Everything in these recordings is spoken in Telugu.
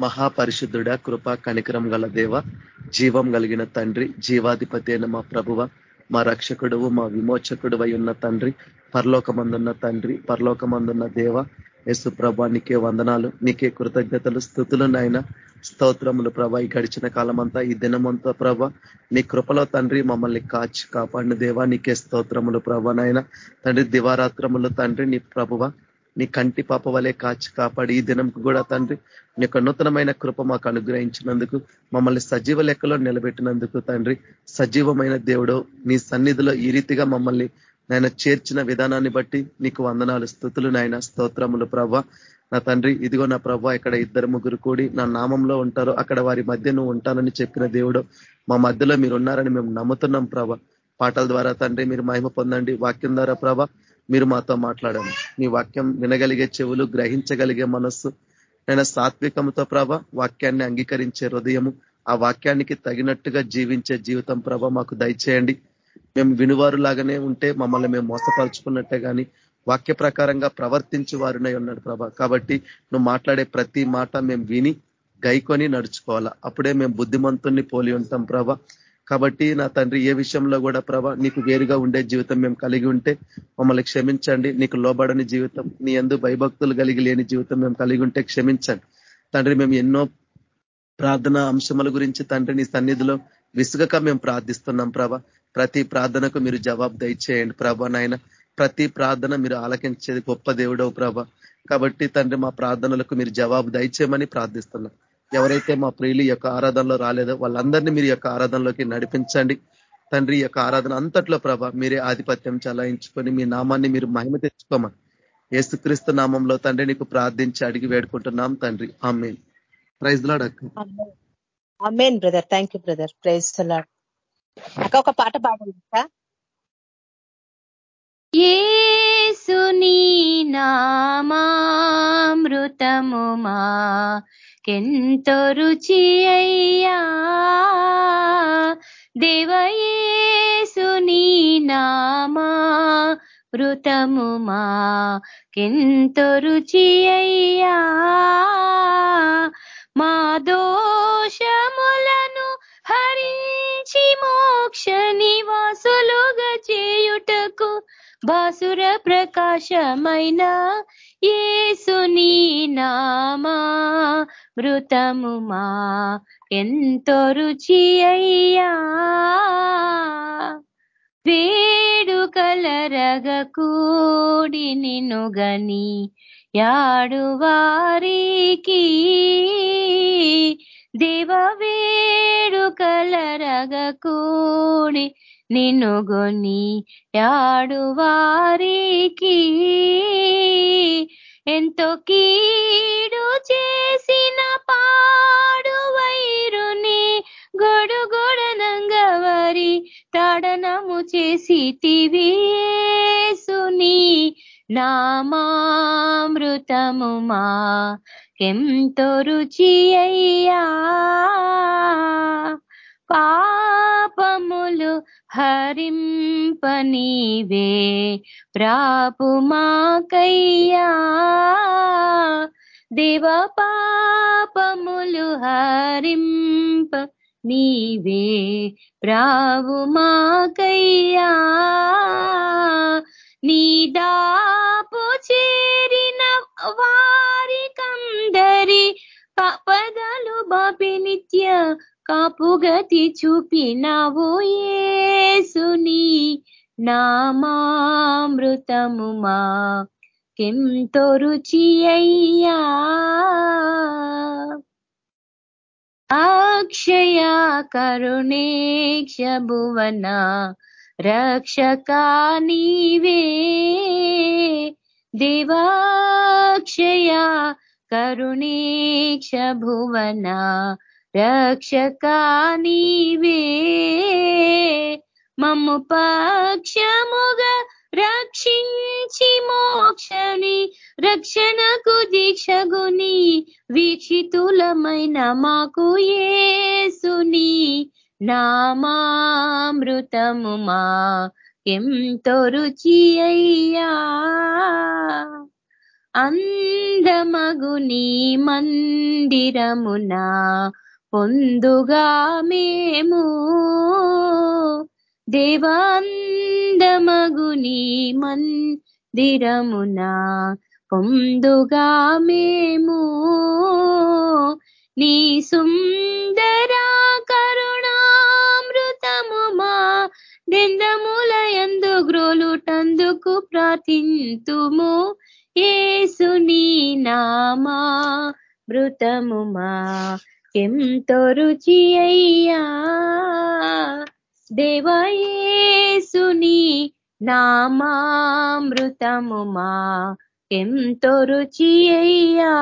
మహాపరిశుద్ధుడ కృప కనికరం గల దేవ జీవం కలిగిన తండ్రి జీవాధిపతి అయిన మా ప్రభువ మా రక్షకుడు మా విమోచకుడు ఉన్న తండ్రి పరలోకమందున్న తండ్రి పరలోకమందున్న దేవ యేసు ప్రభా నీకే వందనాలు నీకే కృతజ్ఞతలు స్థుతులు నాయన. స్తోత్రములు ప్రభ ఈ గడిచిన కాలమంతా ఈ దినమంతా ప్రభ నీ కృపలో తండ్రి మమ్మల్ని కాచి కాపాడిన దేవా నీకే స్తోత్రములు ప్రభ నాయన. తండ్రి దివారాత్రములు తండ్రి నీ ప్రభువ నీ కంటి పాప వలె కాచి కాపాడి ఈ దినంకు కూడా తండ్రి నీ యొక్క నూతనమైన కృప మాకు అనుగ్రహించినందుకు మమ్మల్ని సజీవ లెక్కలో నిలబెట్టినందుకు తండ్రి సజీవమైన దేవుడు నీ సన్నిధిలో ఈ రీతిగా మమ్మల్ని నాయన చేర్చిన విధానాన్ని బట్టి నీకు వందనాలు స్థుతులు నాయన స్తోత్రములు ప్రభ. నా తండ్రి ఇదిగో నా ప్రభ ఇక్కడ ఇద్దరు ముగ్గురు కూడి నా నామంలో ఉంటారు. అక్కడ వారి మధ్య నువ్వు ఉంటానని చెప్పిన దేవుడు మా మధ్యలో మీరు ఉన్నారని మేము నమ్ముతున్నాం ప్రభ. పాటల ద్వారా తండ్రి మీరు మహిమ పొందండి. వాక్యం ద్వారా ప్రభ మీరు మాతో మాట్లాడండి మీ వాక్యం వినగలిగే చెవులు గ్రహించగలిగే మనస్సు నేను సాత్వికంతో ప్రభ వాక్యాన్ని అంగీకరించే హృదయము ఆ వాక్యానికి తగినట్టుగా జీవించే జీవితం ప్రభ మాకు దయచేయండి. మేము వినువారు లాగానే ఉంటే మమ్మల్ని మేము మోసపరుచుకున్నట్టే కానీ వాక్య ప్రకారంగా ప్రవర్తించి వారినై ఉన్నాడు ప్రభ. కాబట్టి నువ్వు మాట్లాడే ప్రతి మాట మేము విని గైకొని నడుచుకోవాలా. అప్పుడే మేము బుద్ధిమంతుల్ని పోలి ఉంటాం ప్రభ. కాబట్టి నా తండ్రి ఏ విషయంలో కూడా ప్రభ నీకు వేరుగా ఉండే జీవితం మేము కలిగి ఉంటే మమ్మల్ని క్షమించండి. నీకు లోబడని జీవితం నీ ఎందు భయభక్తులు కలిగి లేని జీవితం మేము కలిగి ఉంటే క్షమించండి. తండ్రి మేము ఎన్నో ప్రార్థన అంశముల గురించి తండ్రి నీ సన్నిధిలో విసుగక మేము ప్రార్థిస్తున్నాం ప్రభ. ప్రతి ప్రార్థనకు మీరు జవాబు దయచేయండి ప్రభ నాయన. ప్రతి ప్రార్థన మీరు ఆలకించేది గొప్ప దేవుడవు ప్రభ. కాబట్టి తండ్రి మా ప్రార్థనలకు మీరు జవాబు దయచేయమని ప్రార్థిస్తున్నాం. ఎవరైతే మా ప్రియులు యొక్క ఆరాధనలో రాలేదో వాళ్ళందరినీ మీరు యొక్క ఆరాధనలోకి నడిపించండి. తండ్రి యొక్క ఆరాధన అంతట్లో ప్రభ మీరే ఆధిపత్యం చలాయించుకొని మీ నామాన్ని మీరు మహిమ తెచ్చుకోమని ఏసుక్రీస్తు నామంలో తండ్రి నీకు ప్రార్థించి అడిగి వేడుకుంటున్నాం తండ్రి. Amen. Praise lord amen brother. Thank you brother. Praise అక్క ఒక పాట పాడండి ఏసుని నామామృతము మా కెంతో రుచి అయ్యా. దేవయేసుని నామా మృతము మా కెంతో రుచి అయ్యా. మా దోషములను హరించి మోక్ష నివాసులుగా చేయుటకు బాసుర ప్రకాశమైన ఏసుని నామా మృతము మా ఎంతో రుచి అయ్యా. వేడుకలరగ కూడి నినుగని యాడువారికి. యాడు వారికి దేవ కూడి నిన్ను గొని యాడు వారికి ఎంతో కీడు చేసిన పాడు వైరుని గొడుగొడనంగవరి తాడనము చేసి తివేసుని నామామృతము మా ఎంతో రుచి అయ్యా. పాపములు హరింపనీవే. ప్రాపు మాకయ్యా దేవ పాపములు హరింప నీవే ప్రావు మాకయ్యా నీ దాపు చేరిన వారి కందరి పదలు బాపి నిత్య కాపుగతి చూపినావు ఏసుని నామామృతము మా కెంతో రుచి అయ్యా అక్షయ కరుణేక్ష భువన రక్షకా నీవే. దేవాక్షయ కరుణేక్ష భువన రక్షకా నీవే మమ్ము పక్షముగా రక్షించి మోక్షని రక్షణకు దీక్షగుని వీక్షితులమైన మాకు ఏసుని నామామృతము మా ఎంతో రుచి అయ్యా. అందమగు నీ మందిరమున పొందుగా మేము. దేవాందమగుని మందిరమున పొందుగా మేము. నీ సుందరా కరుణామృతము మా దెందములయందు గ్రోలుటందుకు ప్రార్థింతుము. ఏసుని నామా మృతము మా ఎంతో రుచి అయ్యా. దేవయేసుని నామామృతము మా ఎంతో రుచి అయ్యా.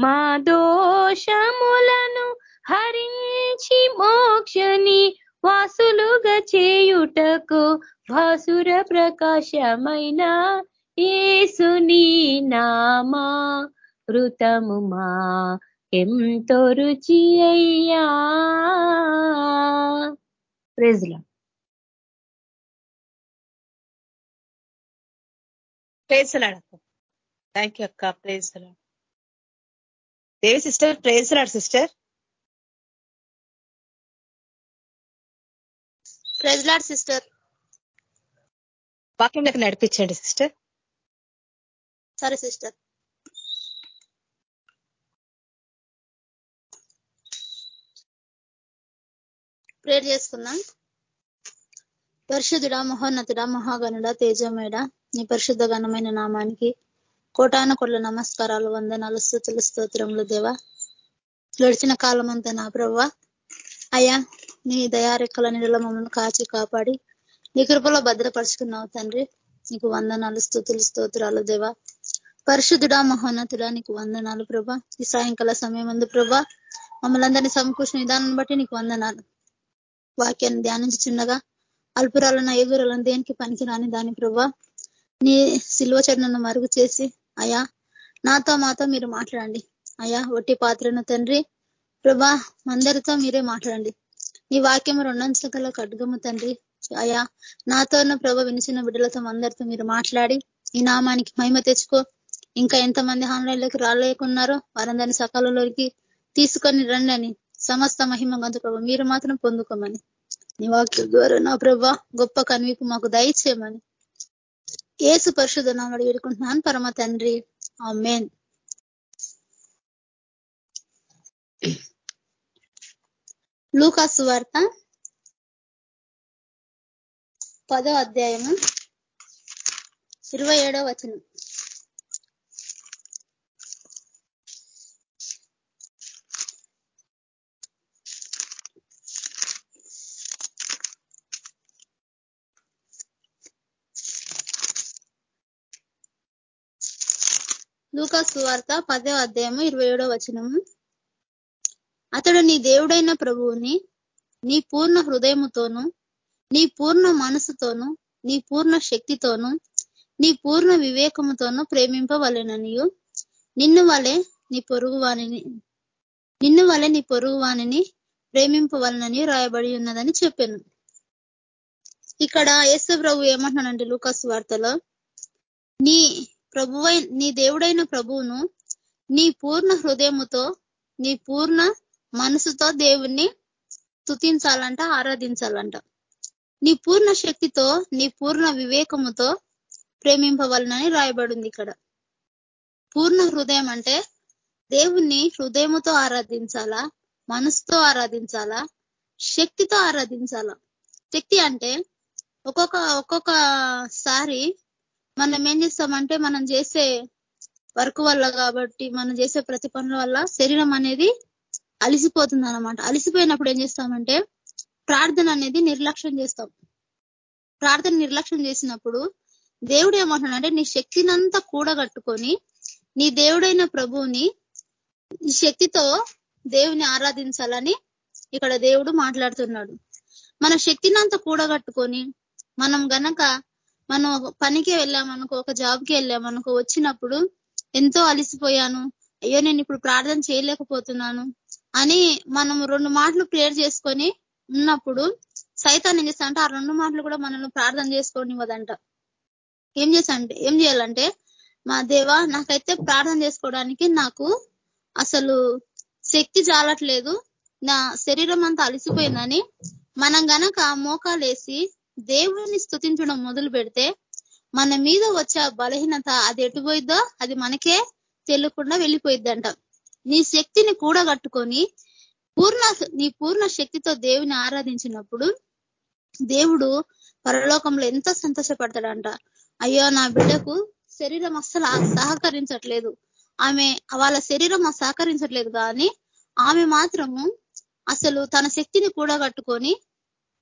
మా దోషములను హరించి మోక్షని వాసులుగా చేయుటకు భాసుర ప్రకాశమైన ఏసుని నామా ఋతము మా ఎంతో రుచి అయ్యా? ప్రెజ్లా ప్రేసలాడక్క థ్యాంక్ యూ అక్క. Praise lord Devi sister praise lord sister praise lord sister వాక్యంలోకి నడిపించండి సిస్టర్ సరే సిస్టర్ ప్రేర్ చేసుకుందాం. పరిశుద్ధుడా మహోన్నతుడ మహాగణుడ తేజమేడ నీ పరిశుద్ధ ఘనమైన నామానికి కోటాన కొట్ల నమస్కారాలు వందనాలు స్థుతులు స్తోత్రములు దేవా. గడిచిన కాలం అంతా నా ప్రవ్వ. అయ్యా నీ దయారెక్కల నీళ్ళ మమ్మల్ని కాచి కాపాడి నీ కృపలో భద్రపరుచుకున్నావు తండ్రి. నీకు వందనాలు స్థుతులు స్తోత్రాలు దేవా. పరిశుద్ధుడా మహోన్నతుడా నీకు వందనాలు ప్రభా. ఈ సాయంకాల సమయం అందు ప్రభా మమ్మల్ని అందరినీ సమకూర్చిన విధానం బట్టి నీకు వందనాలు. వాక్యాన్ని ధ్యానించుచున్నగా అల్పురాలను ఐదురాలను దేనికి పనికిరాని దాని ప్రభా నీ శిల్వ చరణను మరుగు చేసి అయా నాతో మాతో మీరు మాట్లాడండి. అయా ఒట్టి పాత్రను తండ్రి ప్రభా అందరితో మీరే మాట్లాడండి. నీ వాక్యం రెండంచగల కడ్గము తండ్రి. అయా నాతో ప్రభ వినిచిన బిడ్డలతో అందరితో మీరు మాట్లాడి ఈ నామానికి మహిమ తెచ్చుకో. ఇంకా ఎంతమంది ఆన్లైన్లోకి రాలేకున్నారో వారందరినీ సకాలంలోకి తీసుకొని రండి అని సమస్త మహిమ మందు ప్రభా. మీరు మాత్రం పొందుకోమని. నీ వాక్యం ద్వారా నా ప్రభా గొప్ప కన్వికు మాకు దయచేయమని. ఏసు పరిశుధ నామడు వేడుకుంటున్నాను. పరమ తండ్రి. ఆ మేన్ లూకాసు వార్త పదో అధ్యాయము ఇరవై ఏడో వచనం. లూకా సువార్త పదో అధ్యాయము ఇరవై ఏడో వచనము. అతడు నీ దేవుడైన ప్రభువుని నీ పూర్ణ హృదయముతోను నీ పూర్ణ మనసుతోను నీ పూర్ణ శక్తితోను నీ పూర్ణ వివేకముతోను ప్రేమింపవలెననియు. నిన్ను వలె నీ పొరుగువాణిని నిన్ను వలె నీ పొరుగువాణిని ప్రేమింపవలనని రాయబడి ఉన్నదని చెప్పాను. ఇక్కడ యేసు ప్రభు ఏమంటున్నానంటే లూకాస్ వార్తలో నీ ప్రభువై నీ దేవుడైన ప్రభువును నీ పూర్ణ హృదయముతో నీ పూర్ణ మనసుతో దేవుణ్ణి స్థుతించాలంట ఆరాధించాలంట. నీ పూర్ణ శక్తితో నీ పూర్ణ వివేకముతో ప్రేమింపవలనని రాయబడింది ఇక్కడ. పూర్ణ హృదయం అంటే దేవుణ్ణి హృదయముతో ఆరాధించాలా మనసుతో ఆరాధించాలా శక్తితో ఆరాధించాలా? శక్తి అంటే ఒక్కొక్క ఒక్కొక్కసారి మనం ఏం చేస్తామంటే మనం చేసే వర్క్ వల్ల కాబట్టి మనం చేసే ప్రతి పనుల వల్ల శరీరం అనేది అలిసిపోతుంది అనమాట అలిసిపోయినప్పుడు ఏం చేస్తామంటే ప్రార్థన అనేది నిర్లక్ష్యం చేస్తాం. ప్రార్థన నిర్లక్ష్యం చేసినప్పుడు దేవుడు ఏమంటున్నాడంటే నీ శక్తినంతా కూడగట్టుకొని నీ దేవుడైన ప్రభువుని ఈ శక్తితో దేవుని ఆరాధించాలని ఇక్కడ దేవుడు మాట్లాడుతున్నాడు. మన శక్తినంతా కూడగట్టుకొని మనం గనక మనం పనికి వెళ్ళామనుకో ఒక జాబ్కి వెళ్ళామనుకో వచ్చినప్పుడు ఎంతో అలిసిపోయాను. అయ్యో నేను ఇప్పుడు ప్రార్థన చేయలేకపోతున్నాను అని మనం రెండు మాటలు ప్రేయర్ చేసుకొని ఉన్నప్పుడు సైతాన్ని ఏం చేస్తా ఆ రెండు మాటలు కూడా మనల్ని ప్రార్థన చేసుకోనివ్వదంట. ఏం చేసా అంటే ఏం చేయాలంటే మా దేవ నాకైతే ప్రార్థన చేసుకోవడానికి నాకు అసలు శక్తి చాలట్లేదు. నా శరీరం అంతా అలసిపోయిందని మనం గనక మోకాలేసి దేవుడిని స్థుతించడం మొదలు పెడితే మన మీద వచ్చే బలహీనత అది ఎటుపోయిద్దో అది మనకే తెలియకుండా వెళ్ళిపోయిద్దంట. నీ శక్తిని కూడగట్టుకొని పూర్ణ నీ పూర్ణ శక్తితో దేవుని ఆరాధించినప్పుడు దేవుడు పరలోకంలో ఎంత సంతోషపడతాడంట. అయ్యో నా బిడ్డకు శరీరం అస్సలు సహకరించట్లేదు. ఆమె వాళ్ళ శరీరం సహకరించట్లేదు కానీ ఆమె మాత్రము అసలు తన శక్తిని కూడగట్టుకొని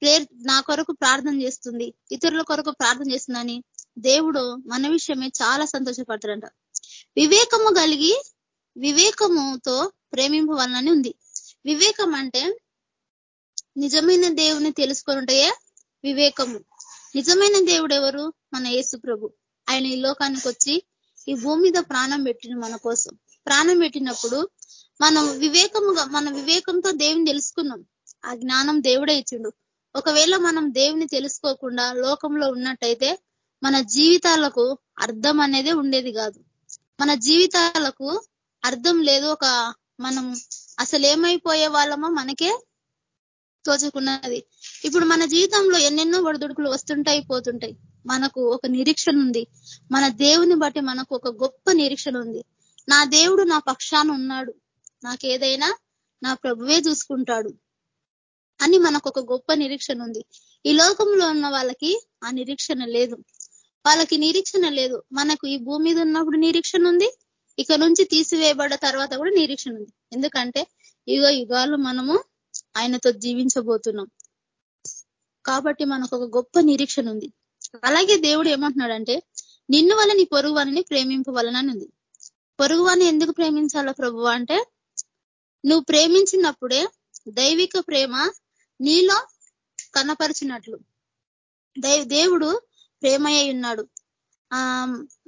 ప్రేర్ నా కొరకు ప్రార్థన చేస్తుంది ఇతరుల కొరకు ప్రార్థన చేస్తుందని దేవుడు మన విషయమే చాలా సంతోషపడతాడంట. వివేకము కలిగి వివేకముతో ప్రేమింపవాలని ఉంది. వివేకం అంటే నిజమైన దేవుని తెలుసుకొని వివేకము. నిజమైన దేవుడు ఎవరు? మన యేసు ప్రభు. ఆయన ఈ లోకానికి వచ్చి ఈ భూమి మీద ప్రాణం పెట్టిన మన కోసం. ప్రాణం పెట్టినప్పుడు మనం వివేకముగా మన వివేకంతో దేవుని తెలుసుకున్నాం. ఆ జ్ఞానం దేవుడే ఇచ్చిండు. ఒకవేళ మనం దేవుని తెలుసుకోకుండా లోకంలో ఉన్నట్టయితే మన జీవితాలకు అర్థం అనేది ఉండేది కాదు. మన జీవితాలకు అర్థం లేదు ఒక మనం అసలు ఏమైపోయే వాళ్ళమో మనకే తోచుకున్నది. ఇప్పుడు మన జీవితంలో ఎన్నెన్నో ఒడిదుడుకులు వస్తుంటాయి పోతుంటాయి. మనకు ఒక నిరీక్షణ ఉంది. మన దేవుని బట్టి మనకు ఒక గొప్ప నిరీక్షణ ఉంది. నా దేవుడు నా పక్షాన ఉన్నాడు. నాకేదైనా నా ప్రభువే చూసుకుంటాడు. అని మనకు ఒక గొప్ప నిరీక్షణ ఉంది. ఈ లోకంలో ఉన్న వాళ్ళకి ఆ నిరీక్షణ లేదు. వాళ్ళకి నిరీక్షణ లేదు. మనకు ఈ భూమి మీద ఉన్నప్పుడు నిరీక్షణ ఉంది. ఇక నుంచి తీసివేయబడ్డ తర్వాత కూడా నిరీక్షణ ఉంది. ఎందుకంటే యుగ యుగాలు మనము ఆయనతో జీవించబోతున్నాం. కాబట్టి మనకు ఒక గొప్ప నిరీక్షణ ఉంది. అలాగే దేవుడు ఏమంటున్నాడంటే నిన్ను వల్ల నీ పొరుగు వారిని ప్రేమింపవలనని ఉంది. పొరుగు వారిని ఎందుకు ప్రేమించాలో ప్రభు అంటే నువ్వు ప్రేమించినప్పుడే దైవిక ప్రేమ నీలో కనపరిచినట్లు. దేవుడు ప్రేమయ్య ఉన్నాడు. ఆ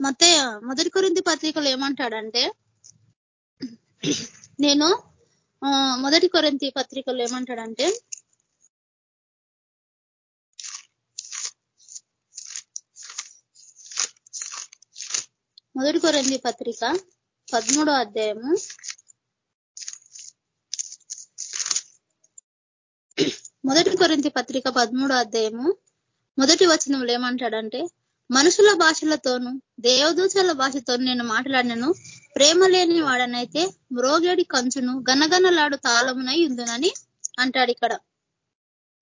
మొత్తే మొదటి కొరింది పత్రికలు ఏమంటాడంటే నేను మొదటి కొరింతి పత్రికలు ఏమంటాడంటే మొదటి కొరంది పత్రిక పదమూడో అధ్యాయము మొదటి కొరింతి పత్రిక పదమూడో అధ్యాయము మొదటి వచనంలో ఏమంటాడంటే మనుషుల భాషలతోనూ దేవదూచల భాషతో నేను మాట్లాడినను. ప్రేమ లేని వాడనైతే మ్రోగేడి కంచును గనగనలాడు తాళమునై ఉందునని అంటాడు ఇక్కడ.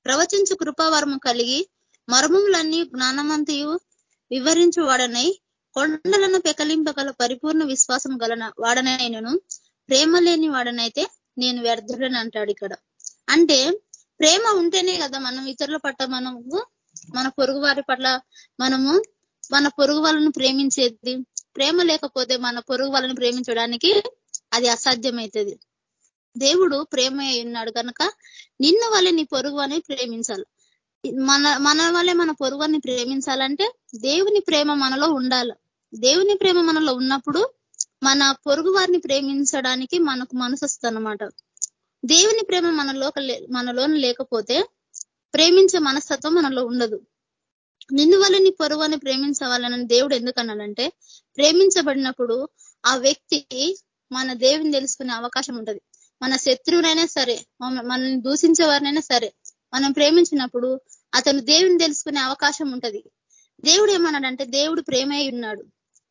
ప్రవచించు కృపావరము కలిగి మర్మములన్నీ జ్ఞానమంతయు వివరించు వాడనై కొండలను పెకలింపగల పరిపూర్ణ విశ్వాసం గలన వాడనైనను. ప్రేమ లేని వాడనైతే నేను వ్యర్థుడని అంటాడు ఇక్కడ. అంటే ప్రేమ ఉంటేనే కదా మనం ఇతరుల పట్ల మనము మన పొరుగు వారి పట్ల మనము మన పొరుగు వాళ్ళను ప్రేమించేది. ప్రేమ లేకపోతే మన పొరుగు వాళ్ళని ప్రేమించడానికి అది అసాధ్యమవుతుంది దేవుడు ప్రేమ ఉన్నాడు కనుక నిన్ను వాళ్ళే నీ పొరుగు అని ప్రేమించాలి. మన మన వల్లే మన పొరుగుని ప్రేమించాలంటే దేవుని ప్రేమ మనలో ఉండాలి. దేవుని ప్రేమ మనలో ఉన్నప్పుడు మన పొరుగు వారిని ప్రేమించడానికి మనకు మనసు వస్తుంది దేవుని ప్రేమ మనలో మనలోన లేకపోతే ప్రేమించే మనస్తత్వం మనలో ఉండదు. నిన్ను వల్ల నీ ప్రేమించవాలని దేవుడు ఎందుకన్నాడంటే ప్రేమించబడినప్పుడు ఆ వ్యక్తి మన దేవుని తెలుసుకునే అవకాశం ఉంటది. మన శత్రువునైనా సరే మనల్ని దూషించే వారినైనా సరే మనం ప్రేమించినప్పుడు అతను దేవుని తెలుసుకునే అవకాశం ఉంటది. దేవుడు ఏమన్నాడంటే దేవుడు ప్రేమే ఉన్నాడు.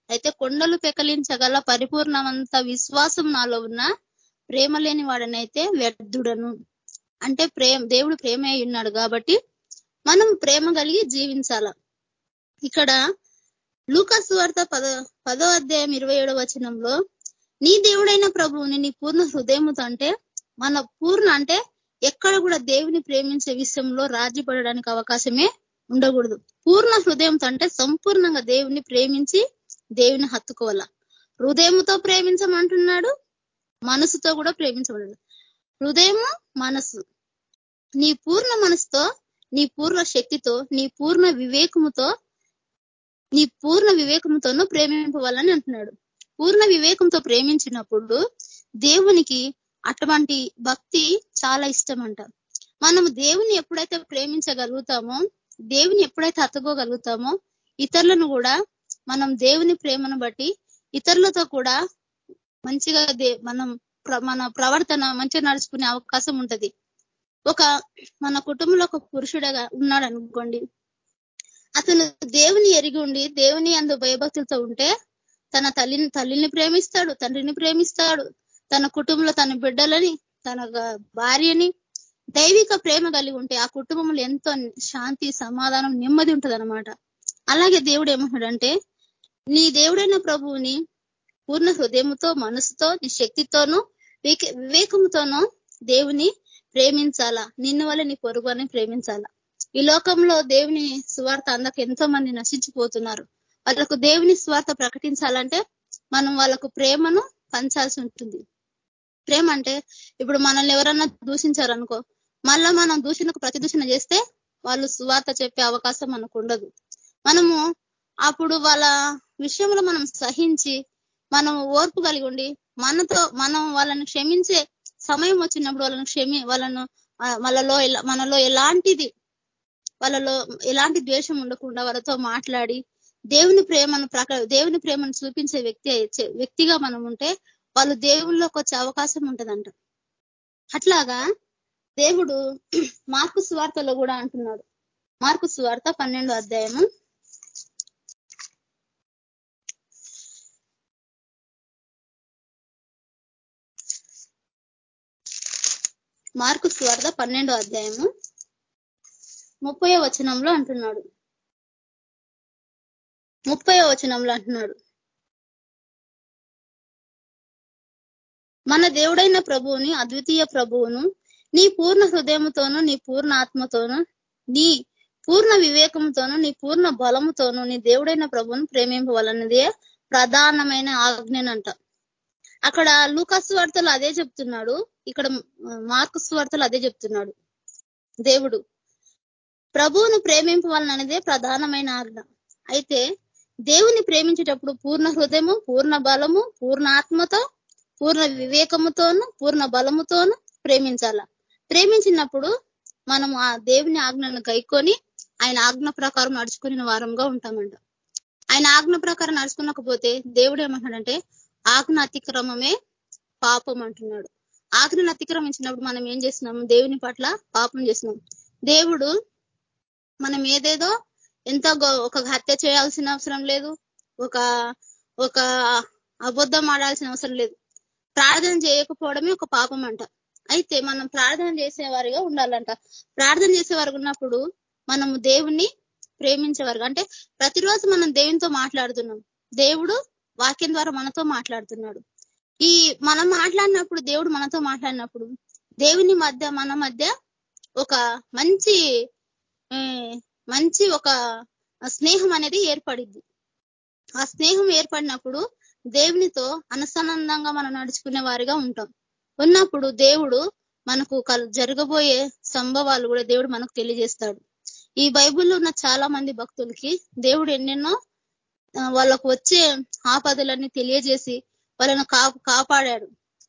అయితే కొండలు పెకలించగల పరిపూర్ణమంత విశ్వాసం నాలో ఉన్న ప్రేమ లేని వాడనైతే వ్యర్థుడను. అంటే ప్రేమ దేవుడు ప్రేమే ఉన్నాడు కాబట్టి మనం ప్రేమ కలిగి జీవించాల. ఇక్కడ లూకస్ వార్త పద పదో అధ్యాయం ఇరవై ఏడవ వచనంలో నీ దేవుడైన ప్రభువుని నీ పూర్ణ హృదయముతో అంటే మన పూర్ణ అంటే ఎక్కడ కూడా దేవుని ప్రేమించే విషయంలో రాజీ పడడానికి అవకాశమే ఉండకూడదు. పూర్ణ హృదయంతో అంటే సంపూర్ణంగా దేవుని ప్రేమించి దేవుని హత్తుకోవాల. హృదయముతో ప్రేమించమంటున్నాడు మనసుతో కూడా ప్రేమించబడదు. హృదయము మనసు. నీ పూర్ణ మనసుతో నీ పూర్ణ శక్తితో నీ పూర్ణ వివేకముతో నీ పూర్ణ వివేకముతోనూ ప్రేమింపవాలని అంటున్నాడు. పూర్ణ వివేకంతో ప్రేమించినప్పుడు దేవునికి అటువంటి భక్తి చాలా ఇష్టం అంట మనము దేవుని ఎప్పుడైతే ప్రేమించగలుగుతామో దేవుని ఎప్పుడైతే అతగోగలుగుతామో ఇతరులను కూడా మనం దేవుని ప్రేమను బట్టి ఇతరులతో కూడా మంచిగా మనం మన ప్రవర్తన మంచిగా నడుచుకునే అవకాశం ఉంటది. ఒక మన కుటుంబంలో ఒక పురుషుడగా ఉన్నాడు అనుకోండి అతను దేవుని ఎరిగి ఉండి దేవుని అందు భయభక్తులతో ఉంటే తన తల్లిని తల్లిని ప్రేమిస్తాడు తండ్రిని ప్రేమిస్తాడు తన కుటుంబంలో తన బిడ్డలని తన భార్యని దైవిక ప్రేమ కలిగి ఉంటే ఆ కుటుంబంలో ఎంతో శాంతి సమాధానం నెమ్మది ఉంటది అలాగే దేవుడు ఏమంటాడంటే నీ దేవుడైన ప్రభువుని పూర్ణ హృదయముతో మనసుతో నీ శక్తితోనూ వివేకముతోనూ దేవుని ప్రేమించాలా? నిన్ను వల్ల నీ పొరుగుని ప్రేమించాలా? ఈ లోకంలో దేవుని స్వార్థ అందకు ఎంతో మంది నశించిపోతున్నారు. వాళ్ళకు దేవుని స్వార్థ ప్రకటించాలంటే మనం వాళ్ళకు ప్రేమను పంచాల్సి ఉంటుంది. ప్రేమ అంటే ఇప్పుడు మనల్ని ఎవరన్నా దూషించారనుకో మళ్ళా మనం దూషణకు ప్రతిదూషణ చేస్తే వాళ్ళు సువార్త చెప్పే అవకాశం మనకు ఉండదు. మనము అప్పుడు వాళ్ళ విషయంలో మనం సహించి మనం ఓర్పు కలిగి ఉండి మనతో మనం వాళ్ళని క్షమించే సమయం వచ్చినప్పుడు వాళ్ళని క్షమి వాళ్ళను వాళ్ళలో మనలో ఎలాంటిది వాళ్ళలో ఎలాంటి ద్వేషం ఉండకుండా వాళ్ళతో మాట్లాడి దేవుని ప్రేమను ప్రక దేవుని ప్రేమను చూపించే వ్యక్తి వ్యక్తిగా మనం ఉంటే వాళ్ళు దేవుళ్ళకి వచ్చే అవకాశం ఉంటదంట. అట్లాగా దేవుడు మార్పు సువార్తలో కూడా అంటున్నాడు. మార్పు సువార్త పన్నెండు అధ్యాయము మార్కు స్వార్థ పన్నెండో అధ్యాయము ముప్పై వచనంలో అంటున్నాడు. ముప్పై వచనంలో అంటున్నాడు. మన దేవుడైన ప్రభువుని అద్వితీయ ప్రభువును నీ పూర్ణ హృదయముతోను నీ పూర్ణ ఆత్మతోను నీ పూర్ణ వివేకంతోను నీ పూర్ణ బలముతోను నీ దేవుడైన ప్రభువును ప్రేమింపవాలన్నదే ప్రధానమైన ఆజ్ఞనంట. అక్కడ లూకాసు వార్తలు అదే చెప్తున్నాడు. ఇక్కడ మార్కు స్వార్థలు అదే చెప్తున్నాడు. దేవుడు ప్రభువును ప్రేమింపవాలన్నదే ప్రధానమైన ఆజ్ఞ. అయితే దేవుని ప్రేమించేటప్పుడు పూర్ణ హృదయము పూర్ణ బలము పూర్ణ ఆత్మతో పూర్ణ వివేకముతోను పూర్ణ బలముతోను ప్రేమించాల. ప్రేమించినప్పుడు మనము ఆ దేవుని ఆజ్ఞను గైకొని ఆయన ఆజ్ఞ ప్రకారం నడుచుకుని వారంగా ఉంటామంట. ఆయన ఆజ్ఞ ప్రకారం నడుచుకున్నకపోతే దేవుడు ఏమంటాడంటే ఆజ్ఞ అతిక్రమమే పాపం అంటున్నాడు. ఆజ్ఞను అతిక్రమించినప్పుడు మనం ఏం చేస్తున్నాము? దేవుని పట్ల పాపం చేస్తున్నాం. దేవుడు మనం ఏదేదో ఎంత ఒక హత్య చేయాల్సిన అవసరం లేదు. ఒక ఒక అబద్ధం ఆడాల్సిన అవసరం లేదు. ప్రార్థన చేయకపోవడమే ఒక పాపం అంట. అయితే మనం ప్రార్థన చేసేవారిగా ఉండాలంట. ప్రార్థన చేసేవారు ఉన్నప్పుడు మనము దేవుణ్ణి ప్రేమించేవారు అంటే ప్రతిరోజు మనం దేవునితో మాట్లాడుతున్నాం. దేవుడు వాక్యం ద్వారా మనతో మాట్లాడుతున్నాడు. ఈ మనం మాట్లాడినప్పుడు దేవుడు మనతో మాట్లాడినప్పుడు దేవుని మధ్య మన మధ్య ఒక మంచి మంచి ఒక స్నేహం అనేది ఏర్పడింది. ఆ స్నేహం ఏర్పడినప్పుడు దేవునితో అనసనందంగా మనం నడుచుకునే వారిగా ఉంటాం. ఉన్నప్పుడు దేవుడు మనకు జరగబోయే సంభవాలు కూడా దేవుడు మనకు తెలియజేస్తాడు. ఈ బైబుల్లో ఉన్న చాలా మంది భక్తులకి దేవుడు ఎన్నెన్నో వాళ్ళకు వచ్చే ఆపదలన్నీ తెలియజేసి వాళ్ళను కాపాడాడు.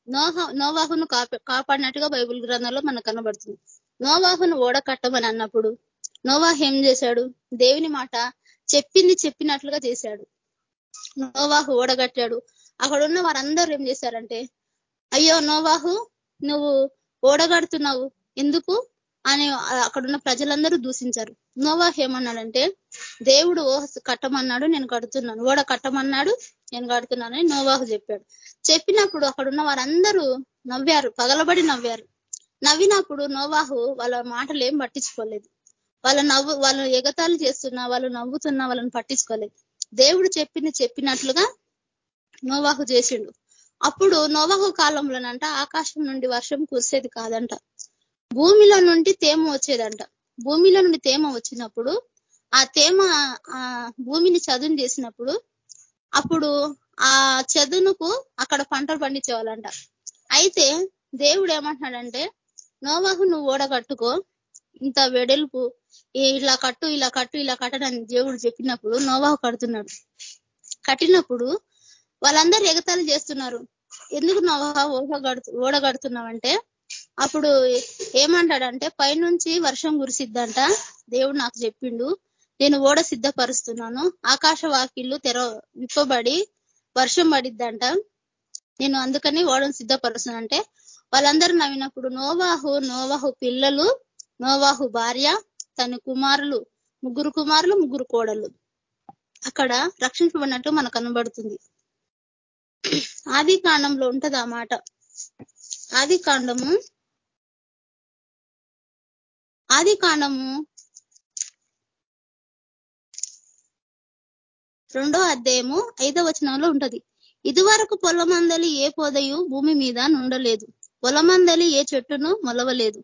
నోహ నోవాహును కాపాడినట్టుగా బైబుల్ గ్రంథంలో మనకు కనబడుతుంది. నోవాహును ఓడ కట్టమని అన్నప్పుడు నోవాహు ఏం చేశాడు? దేవుని మాట చెప్పింది చెప్పినట్లుగా చేశాడు. నోవాహు ఓడగట్టాడు. అక్కడ ఉన్న వారందరూ ఏం చేశారంటే అయ్యో నోవాహు నువ్వు ఓడగడుతున్నావు. ఎందుకు? అని అక్కడున్న ప్రజలందరూ దూషించారు. నోవాహ్ ఏమన్నాడంటే దేవుడు ఓ కట్టమన్నాడు నేను కడుతున్నాను. ఓడ కట్టమన్నాడు నేను కడుతున్నానని నోవాహు చెప్పాడు. చెప్పినప్పుడు అక్కడున్న వారందరూ నవ్వారు పగలబడి నవ్వారు. నవ్వినప్పుడు నోవాహు వాళ్ళ మాటలు ఏం పట్టించుకోలేదు. వాళ్ళ నవ్వు వాళ్ళు ఎగతాలు చేస్తున్నా వాళ్ళు నవ్వుతున్నా వాళ్ళని పట్టించుకోలేదు. దేవుడు చెప్పింది చెప్పినట్లుగా నోవాహు చేసిండు. అప్పుడు నోవాహు కాలంలోనంట ఆకాశం నుండి వర్షం కురిసేది కాదంట. భూమిలో నుండి తేమ వచ్చేదంట. భూమిలో నుండి తేమ వచ్చినప్పుడు ఆ తేమ ఆ భూమిని చదును చేసినప్పుడు అప్పుడు ఆ చదునుకు అక్కడ పంటలు పండించేవాళ్ళంట. అయితే దేవుడు ఏమంటున్నాడంటే నోవాహు నువ్వు ఓడగట్టుకో ఇంత వెడల్పు ఇలా కట్టు ఇలా కట్టు ఇలా కట్టడని దేవుడు చెప్పినప్పుడు నోవాహు కడుతున్నాడు. కట్టినప్పుడు వాళ్ళందరూ ఎగతాలు చేస్తున్నారు. ఎందుకు నోవాహ ఓడగడుతున్నావంటే అప్పుడు ఏమంటాడంటే పైనుంచి వర్షం కురిసిద్దంట దేవుడు నాకు చెప్పిండు. నేను ఓడ సిద్ధపరుస్తున్నాను. ఆకాశ వాకిళ్ళు తెర విప్పబడి వర్షం పడిద్దంట. నేను అందుకని ఓడను అంటే వాళ్ళందరూ నవ్వినప్పుడు నోవాహు నోవాహు పిల్లలు నోవాహు భార్య తన కుమారులు ముగ్గురు కుమారులు ముగ్గురు కోడలు అక్కడ రక్షించబడినట్టు మనకు కనబడుతుంది. ఆది కాండంలో ఉంటది ఆ మాట ఆది కాండము ఆది కాండము. రెండో అధ్యాయము ఐదో వచనంలో ఉంటది. ఇదివరకు పొలమందలి ఏ పొదయు భూమి మీద నుండలేదు. పొలమందలి ఏ చెట్టును మొలవలేదు.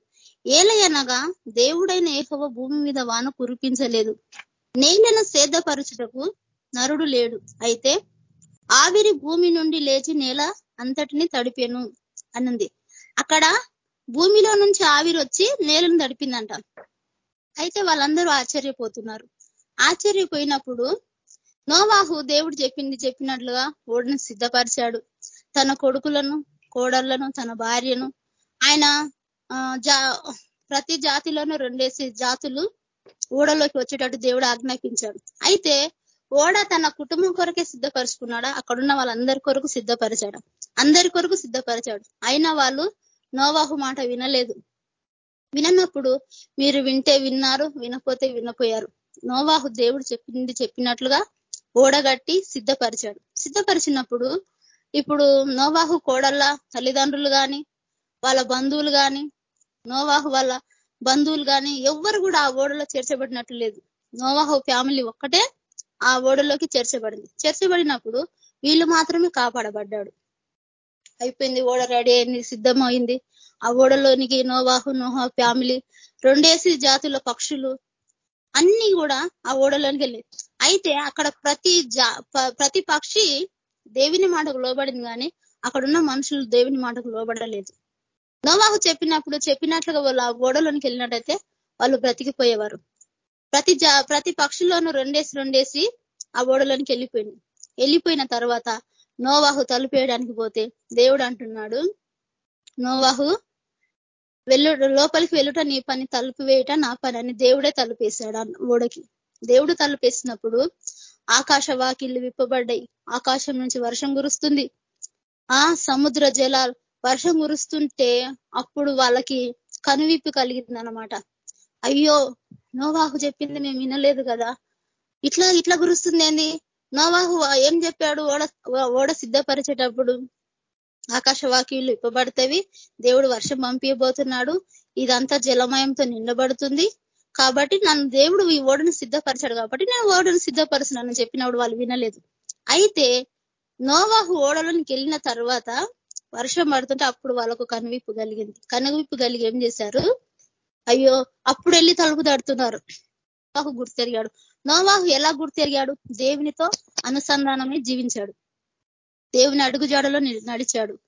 ఏలయనగా దేవుడైన ఏహవ భూమి మీద వాన కురిపించలేదు. నేలను సేదపరచుటకు నరుడు లేడు. అయితే ఆవిరి భూమి నుండి లేచి నేల అంతటిని తడిపెను అన్నది అక్కడ భూమిలో నుంచి ఆవిరి వచ్చి నేలను తడిపిందంట. అయితే వాళ్ళందరూ ఆశ్చర్యపోతున్నారు. ఆశ్చర్యపోయినప్పుడు నోవాహు దేవుడు చెప్పింది చెప్పినట్లుగా ఓడిని సిద్ధపరిచాడు. తన కొడుకులను కోడళ్ళను తన భార్యను ఆయన జా ప్రతి జాతిలోనూ రెండేసి జాతులు ఓడలోకి వచ్చేటట్టు దేవుడు ఆజ్ఞాపించాడు. అయితే ఓడ తన కుటుంబం కొరకే సిద్ధపరుచుకున్నాడా? అక్కడున్న వాళ్ళందరి కొరకు సిద్ధపరిచాడు? అందరి కొరకు సిద్ధపరిచాడు. అయినా వాళ్ళు నోవాహు మాట వినలేదు. విననప్పుడు మీరు వింటే విన్నారు వినపోతే వినపోయారు నోవాహు దేవుడు చెప్పింది చెప్పినట్లుగా ఓడగట్టి సిద్ధపరిచాడు. సిద్ధపరిచినప్పుడు ఇప్పుడు నోవాహు కోడళ్ళ తల్లిదండ్రులు కానీ వాళ్ళ బంధువులు కానీ నోవాహు వాళ్ళ బంధువులు కానీ ఎవ్వరు కూడా ఆ ఓడలో చేర్చబడినట్లు లేదు. నోవాహు ఫ్యామిలీ ఒక్కటే ఆ ఓడలోకి చేర్చబడింది. చేర్చబడినప్పుడు వీళ్ళు మాత్రమే కాపాడబడ్డాడు. అయిపోయింది ఓడ రెడీ అయింది సిద్ధమైంది. ఆ ఓడలోనికి నోవాహు నోహా ఫ్యామిలీ రెండేసి జాతుల పక్షులు అన్ని కూడా ఆ ఓడలోనికి వెళ్ళి అయితే అక్కడ ప్రతి ప్రతి పక్షి దేవుని మాటకు లోబడింది కానీ అక్కడున్న మనుషులు దేవుని మాటకు లోబడలేదు. నోవాహు చెప్పినప్పుడు చెప్పినట్లుగా వాళ్ళు ఆ ఓడలోనికి వెళ్ళినట్టయితే వాళ్ళు బ్రతికిపోయేవారు. ప్రతి ప్రతి పక్షుల్లోనూ రెండేసి రెండేసి ఆ ఓడలోనికి వెళ్ళిపోయింది. వెళ్ళిపోయిన తర్వాత నోవాహు తలుపేయడానికి పోతే దేవుడు అంటున్నాడు నోవాహు వెళ్ళు లోపలికి వెళ్ళుట నీ పని తలుపు వేయట నా పని అని దేవుడే తలుపేశాడు ఓడకి. దేవుడు తలుపేసినప్పుడు ఆకాశ వాకిళ్ళు విప్పబడ్డాయి. ఆకాశం నుంచి వర్షం కురుస్తుంది. ఆ సముద్ర జలాలు వర్షం కురుస్తుంటే అప్పుడు వాళ్ళకి కనువిప్పు కలిగింది అనమాట అయ్యో నోవాహు చెప్పింది మేము వినలేదు కదా. ఇట్లా ఇట్లా కురుస్తుంది ఏంది నోవాహు ఏం చెప్పాడు? ఓడ ఓడ సిద్ధపరిచేటప్పుడు ఆకాశవాక్యులు ఇప్పబడతవి దేవుడు వర్షం పంపించబోతున్నాడు ఇదంతా జలమయంతో నిండబడుతుంది. కాబట్టి నన్ను దేవుడు ఈ ఓడను సిద్ధపరిచాడు కాబట్టి నేను ఓడను సిద్ధపరుచున్నాను చెప్పినప్పుడు వాళ్ళు వినలేదు. అయితే నోవాహు ఓడలోనికి వెళ్ళిన తర్వాత వర్షం పడుతుంటే అప్పుడు వాళ్ళకు కనువిప్పు కలిగింది. కనువిప్పు కలిగి ఏం చేశారు? అయ్యో అప్పుడు వెళ్ళి తలుపు తడుతున్నారు. నోవాహు గుర్తెరిగాడు నోవాహు ఎలా గుర్తెరిగాడు? దేవునితో అనుసంధానమే జీవించాడు. దేవుని అడుగుజాడలో నడిచాడు.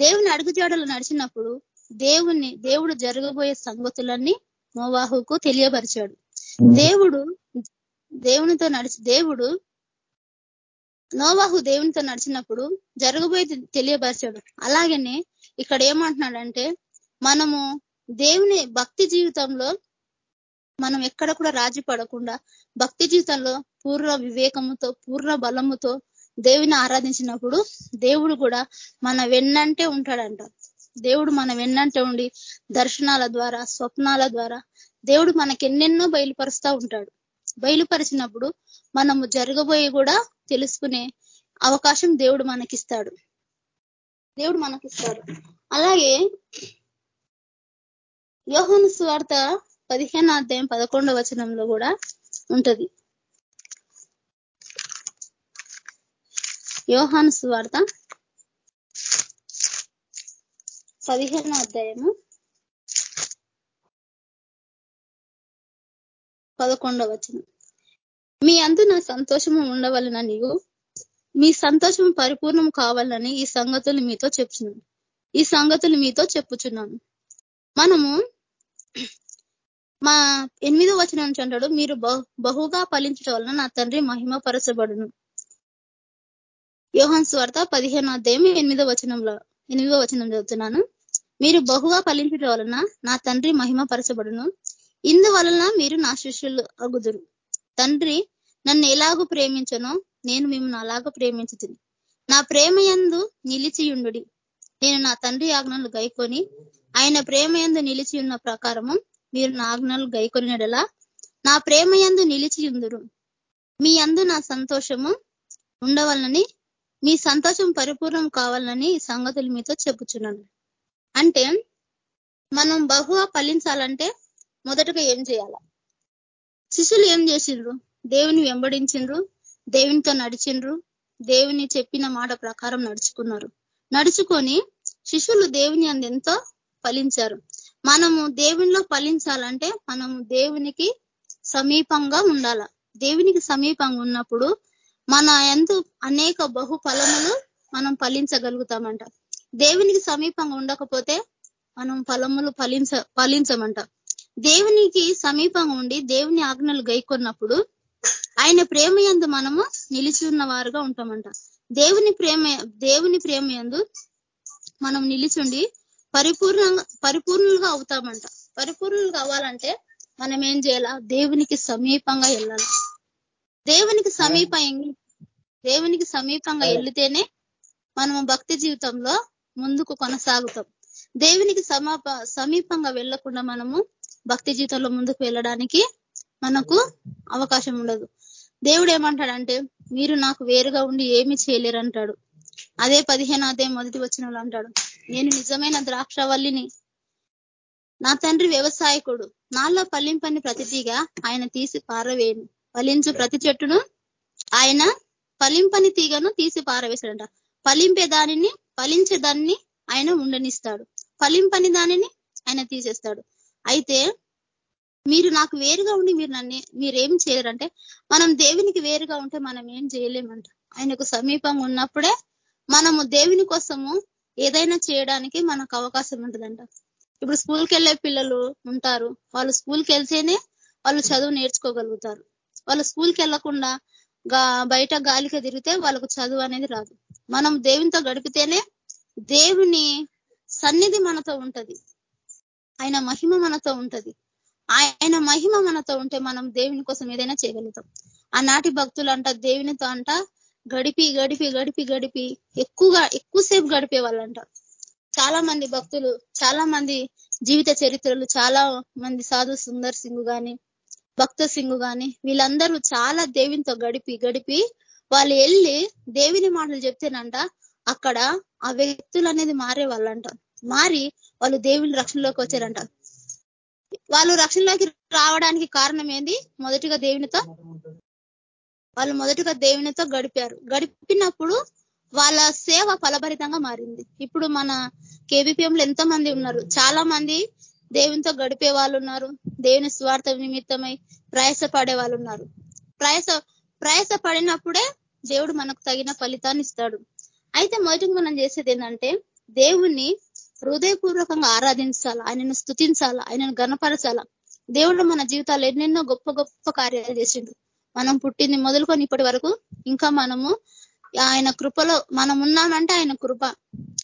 దేవుని అడుగుజాడలో నడిచినప్పుడు దేవుణ్ణి దేవుడు జరగబోయే సంగతులన్నీ నోవాహుకు తెలియపరిచాడు. దేవుడు దేవునితో నడిచి దేవుడు నోవాహు దేవునితో నడిచినప్పుడు జరగబోయే తెలియపరిచాడు. అలాగనే ఇక్కడ ఏమంటున్నాడంటే మనము దేవుని భక్తి జీవితంలో మనం ఎక్కడ కూడా రాజీ పడకుండా భక్తి జీవితంలో పూర్ణ వివేకముతో పూర్ణ బలముతో దేవుని ఆరాధించినప్పుడు దేవుడు కూడా మన వెన్నంటే ఉంటాడంట. దేవుడు మన వెన్నంటే ఉండి దర్శనాల ద్వారా స్వప్నాల ద్వారా దేవుడు మనకి ఎన్నెన్నో బయలుపరుస్తూ ఉంటాడు. బయలుపరిచినప్పుడు మనము జరగబోయి కూడా తెలుసుకునే అవకాశం దేవుడు మనకిస్తాడు. దేవుడు మనకిస్తాడు. అలాగే యోహన్ స్వార్థ పదిహేను అధ్యాయం పదకొండవ వచనంలో కూడా ఉంటది. యోహాను స్వార్త పదిహేను అధ్యాయము పదకొండవ వచనం. మీ అందు నా సంతోషము ఉండవలన నీవు మీ సంతోషం పరిపూర్ణం కావాలని ఈ సంగతులు మీతో చెప్తున్నాను ఈ సంగతులు మీతో చెప్పుచున్నాను. మనము మా ఎనిమిదో వచనం అంటాడు మీరు బహుగా ఫలించడం వలన నా తండ్రి మహిమ పరచబడును. యోహన్ స్వార్త పదిహేను అధ్యాయం ఎనిమిదో వచనంలో ఎనిమిదో వచనం చదువుతున్నాను. మీరు బహుగా ఫలించడం వలన నా తండ్రి మహిమ పరచబడును. ఇందువలన మీరు నా శిష్యులు అగుదురు. తండ్రి నన్ను ఎలాగూ ప్రేమించనో నేను మిమ్మల్ని అలాగూ ప్రేమించుతుంది నా ప్రేమ ఎందు నిలిచియుండు నేను నా తండ్రి ఆజ్ఞలు గైకొని ఆయన ప్రేమయందు నిలిచి ఉన్న ప్రకారము మీరు నా ఆజ్ఞలు గైకొనినడలా? నా ప్రేమయందు నిలిచియుందురు. మీ అందు నా సంతోషము ఉండవాలని మీ సంతోషం పరిపూర్ణం కావాలని సంగతులు మీతో చెప్పుచున్నాను. అంటే మనం బహుగా ఫలించాలంటే మొదటగా ఏం చేయాల? శిష్యులు ఏం చేసిండ్రు? దేవుని వెంబడించిండ్రు దేవునితో నడిచిండ్రు దేవుని చెప్పిన మాట ప్రకారం నడుచుకున్నారు. నడుచుకొని శిష్యులు దేవుని ఎంతో ఫలించారు. మనము దేవునిలో ఫలించాలంటే మనము దేవునికి సమీపంగా ఉండాల. దేవునికి సమీపంగా ఉన్నప్పుడు మన ఎందు అనేక బహు ఫలములు మనం ఫలించగలుగుతామంట. దేవునికి సమీపంగా ఉండకపోతే మనం ఫలములు ఫలించ ఫలించమంట. దేవునికి సమీపంగా ఉండి దేవుని ఆజ్ఞలు గైకొన్నప్పుడు ఆయన ప్రేమ ఎందు మనము నిలిచి ఉన్న వారుగా ఉంటామంట. దేవుని ప్రేమ దేవుని ప్రేమ ఎందు మనం నిలిచుండి పరిపూర్ణంగా పరిపూర్ణులుగా అవుతామంట. పరిపూర్ణులుగా అవ్వాలంటే మనం ఏం చేయాలా? దేవునికి సమీపంగా వెళ్ళాలి. దేవునికి సమీపం దేవునికి సమీపంగా వెళ్తేనే మనము భక్తి జీవితంలో ముందుకు కొనసాగుతాం. దేవునికి సమాప సమీపంగా వెళ్ళకుండా మనము భక్తి జీవితంలో ముందుకు వెళ్ళడానికి మనకు అవకాశం ఉండదు. దేవుడు ఏమంటాడంటే మీరు నాకు వేరుగా ఉండి ఏమి చేయలేరు అంటాడు అదే పదిహేను అదే మొదటి వచ్చిన అంటాడు. నేను నిజమైన ద్రాక్షవల్లిని. నా తండ్రి వ్యవసాయకుడు. నాలో పల్లింపని ప్రతిదిగా ఆయన తీసి పారవేయను. ఫలించు ప్రతి చెట్టును ఆయన ఫలింపని తీగను తీసి పారవేశాడంట. ఫలింపే దానిని ఫలించే దాన్ని ఆయన ఉండనిస్తాడు. ఫలింపని దానిని ఆయన తీసేస్తాడు. అయితే మీరు నాకు వేరుగా ఉండి మీరు నన్ను మీరేం చేయరంటే మనం దేవునికి వేరుగా ఉంటే మనం ఏం చేయలేమంట. ఆయనకు సమీపంగా ఉన్నప్పుడే మనము దేవుని కోసము ఏదైనా చేయడానికి మనకు అవకాశం ఉంటుందంట. ఇప్పుడు స్కూల్కి వెళ్ళే పిల్లలు ఉంటారు. వాళ్ళు స్కూల్కి వెళ్తేనే వాళ్ళు చదువు నేర్చుకోగలుగుతారు. వాళ్ళు స్కూల్కి వెళ్ళకుండా బయట గాలికి తిరిగితే వాళ్ళకు చదువు అనేది రాదు. మనం దేవునితో గడిపితేనే దేవుని సన్నిధి మనతో ఉంటది. ఆయన మహిమ మనతో ఉంటది. ఆయన మహిమ మనతో ఉంటే మనం దేవుని కోసం ఏదైనా చేయగలుగుతాం. ఆనాటి భక్తులు అంట దేవునితో అంట గడిపి గడిపి గడిపి గడిపి. ఎక్కువగా ఎక్కువసేపు గడిపే వాళ్ళంట చాలా మంది భక్తులు చాలా మంది జీవిత చరిత్రలు చాలా మంది సాధు సుందర్ సింగ్ గాని భక్త సింగ్ గాని వీళ్ళందరూ చాలా దేవునితో గడిపి గడిపి వాళ్ళు వెళ్ళి దేవుని మాటలు చెప్తేనంట అక్కడ ఆ వ్యక్తులు అనేది మారే వాళ్ళంట మారి వాళ్ళు దేవుని రక్షణలోకి వచ్చారంట. వాళ్ళు రక్షణలోకి రావడానికి కారణం ఏంది? మొదటిగా దేవునితో వాళ్ళు మొదటిగా దేవునితో గడిపారు. గడిపినప్పుడు వాళ్ళ సేవ ఫలభరితంగా మారింది. ఇప్పుడు మన కేబిపిఎంలో ఎంతో మంది ఉన్నారు? చాలా మంది దేవునితో గడిపే వాళ్ళు ఉన్నారు. దేవుని స్వార్థ నిమిత్తమై ప్రయాస పడే వాళ్ళు ఉన్నారు. ప్రయాస ప్రయాస పడినప్పుడే దేవుడు మనకు తగిన ఫలితాన్ని ఇస్తాడు. అయితే మొదటిగా మనం చేసేది ఏంటంటే దేవుణ్ణి హృదయపూర్వకంగా ఆరాధించాలా? ఆయనను స్థుతించాల ఆయనను గణపరచాల? దేవుడు మన జీవితాలు ఎన్నెన్నో గొప్ప గొప్ప కార్యాలు చేసిండు. మనం పుట్టింది మొదలుకొని ఇప్పటి వరకు ఇంకా మనము ఆయన కృపలో మనం ఉన్నామంటే ఆయన కృప.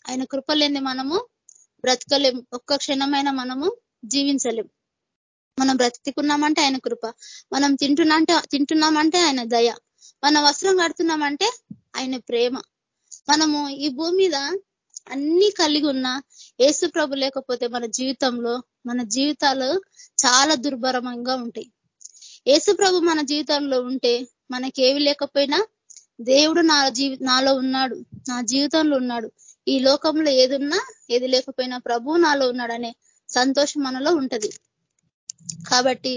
ఆయన కృప లేని మనము బ్రతకలేం ఒక్క క్షణమైన మనము జీవించలేం మనం బ్రతికున్నామంటే ఆయన కృప. మనం తింటున్నంటే తింటున్నామంటే ఆయన దయ. మన వస్త్రం కడుతున్నామంటే ఆయన ప్రేమ. మనము ఈ భూమి మీద అన్ని కలిగి ఉన్న ఏసు ప్రభు లేకపోతే మన జీవితంలో మన జీవితాలు చాలా దుర్భరంగా ఉంటాయి. ఏసు ప్రభు మన జీవితంలో ఉంటే మనకేవి లేకపోయినా దేవుడు నా జీవి నాలో ఉన్నాడు నా జీవితంలో ఉన్నాడు. ఈ లోకంలో ఏదున్నా ఏది లేకపోయినా ప్రభు నాలో ఉన్నాడనే సంతోషం మనలో ఉంటది. కాబట్టి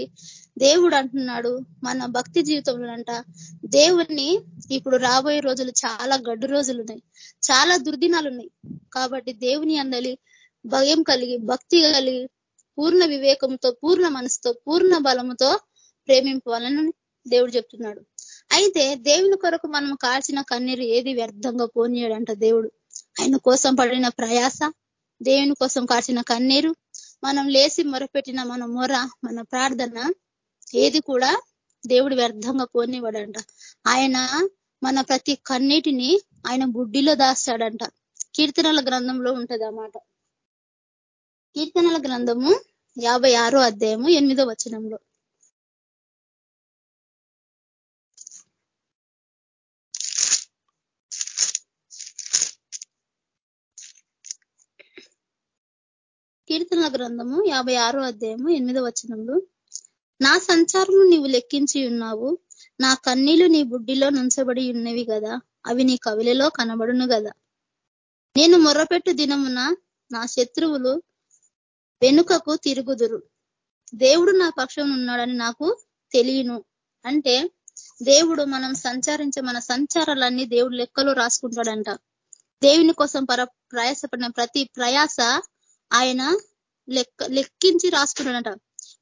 దేవుడు అంటున్నాడు మన భక్తి జీవితంలో అంట దేవుణ్ణి ఇప్పుడు రాబోయే రోజులు చాలా గడ్డు రోజులు ఉన్నాయి చాలా దుర్దినాలు ఉన్నాయి కాబట్టి దేవుని అందలి భయం కలిగి భక్తి కలిగి పూర్ణ వివేకంతో పూర్ణ మనసుతో పూర్ణ బలముతో ప్రేమింపాలని దేవుడు చెప్తున్నాడు. అయితే దేవుని కొరకు మనం కాల్చిన కన్నీరు ఏది వ్యర్థంగా పోనీయడంట దేవుడు. ఆయన కోసం పడిన ప్రయాస దేవుని కోసం కాల్చిన కన్నీరు మనం లేచి మొరపెట్టిన మన మొర మన ప్రార్థన ఏది కూడా దేవుడు వ్యర్థంగా పోనివ్వడంట ఆయన మన ప్రతి కన్నీటిని ఆయన బుడ్డిలో దాస్తాడంట. కీర్తనల గ్రంథంలో ఉంటది అన్నమాట కీర్తనల గ్రంథము యాభై ఆరో అధ్యాయము ఎనిమిదో వచనంలో. కీర్తన గ్రంథము యాభై ఆరో అధ్యాయము ఎనిమిదో వచనంలో నా సంచారము నీవు లెక్కించి ఉన్నావు. నా కన్నీళ్ళు నీ బుడ్డిలో నుంచబడి ఉన్నవి కదా అవి నీ కవిలలో కనబడును కదా నేను మొర్రపెట్టు దినమున నా శత్రువులు వెనుకకు తిరుగుదురు. దేవుడు నా పక్షం ఉన్నాడని నాకు తెలియను. అంటే దేవుడు మనం సంచారించే మన సంచారాలన్నీ దేవుడు లెక్కలో రాసుకుంటాడంట. దేవుని కోసం పర ప్రయాసపడిన ప్రతి ప్రయాస ఆయన లెక్క లెక్కించి రాసుకున్నాడంట.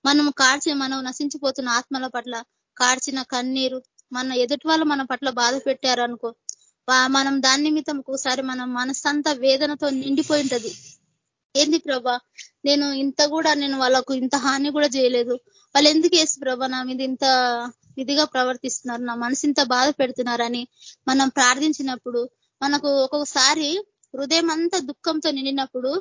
మనం కార్చి మనం నశించిపోతున్న ఆత్మల పట్ల కార్చిన కన్నీరు మన ఎదుటి వాళ్ళు మన పట్ల బాధ పెట్టారనుకో మనం దాని నిమిత్తం ఒకసారి మనం మనసంతా వేదనతో నిండిపోయి ఉంటది ఏంది ప్రభా? నేను ఇంత కూడా నేను వాళ్ళకు ఇంత హాని కూడా చేయలేదు. వాళ్ళు ఎందుకు వేసి ప్రభా నా మీద ఇంత ఇదిగా ప్రవర్తిస్తున్నారు? నా మనసు ఇంత బాధ పెడుతున్నారని మనం ప్రార్థించినప్పుడు మనకు ఒక్కొక్కసారి హృదయం అంతా దుఃఖంతో నిండినప్పుడు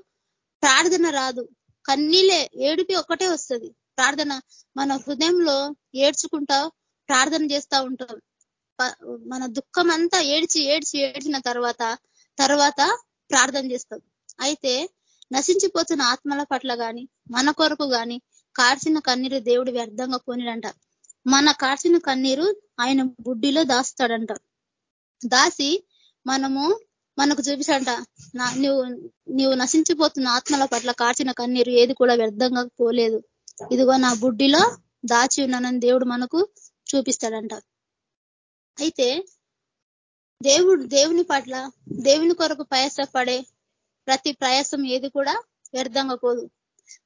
ప్రార్థన రాదు. కన్నీలే ఏడుపి ఒక్కటే వస్తుంది. ప్రార్థన మన హృదయంలో ఏడ్చుకుంటా ప్రార్థన చేస్తూ ఉంటాం. మన దుఃఖం అంతా ఏడ్చి ఏడ్చి ఏడ్చిన తర్వాత తర్వాత ప్రార్థన చేస్తాం. అయితే నశించిపోతున్న ఆత్మల పట్ల గాని మన కొరకు కానీ కార్చిన కన్నీరు దేవుడు వ్యర్థంగా పోనిడంట మన కార్చిన కన్నీరు ఆయన బుడ్డిలో దాస్తాడంట. దాసి మనము మనకు చూపిసంట నువ్వు నువ్వు నశించిపోతున్న ఆత్మల పట్ల కార్చిన కన్నీరు ఏది కూడా వ్యర్థంగా పోలేదు. ఇదిగో నా బుడ్డిలో దాచి ఉన్నానని దేవుడు మనకు చూపిస్తాడంట. అయితే దేవుడు దేవుని పట్ల దేవుని కొరకు ప్రయాసపడే ప్రతి ప్రయాసం ఏది కూడా వ్యర్థంగా పోదు.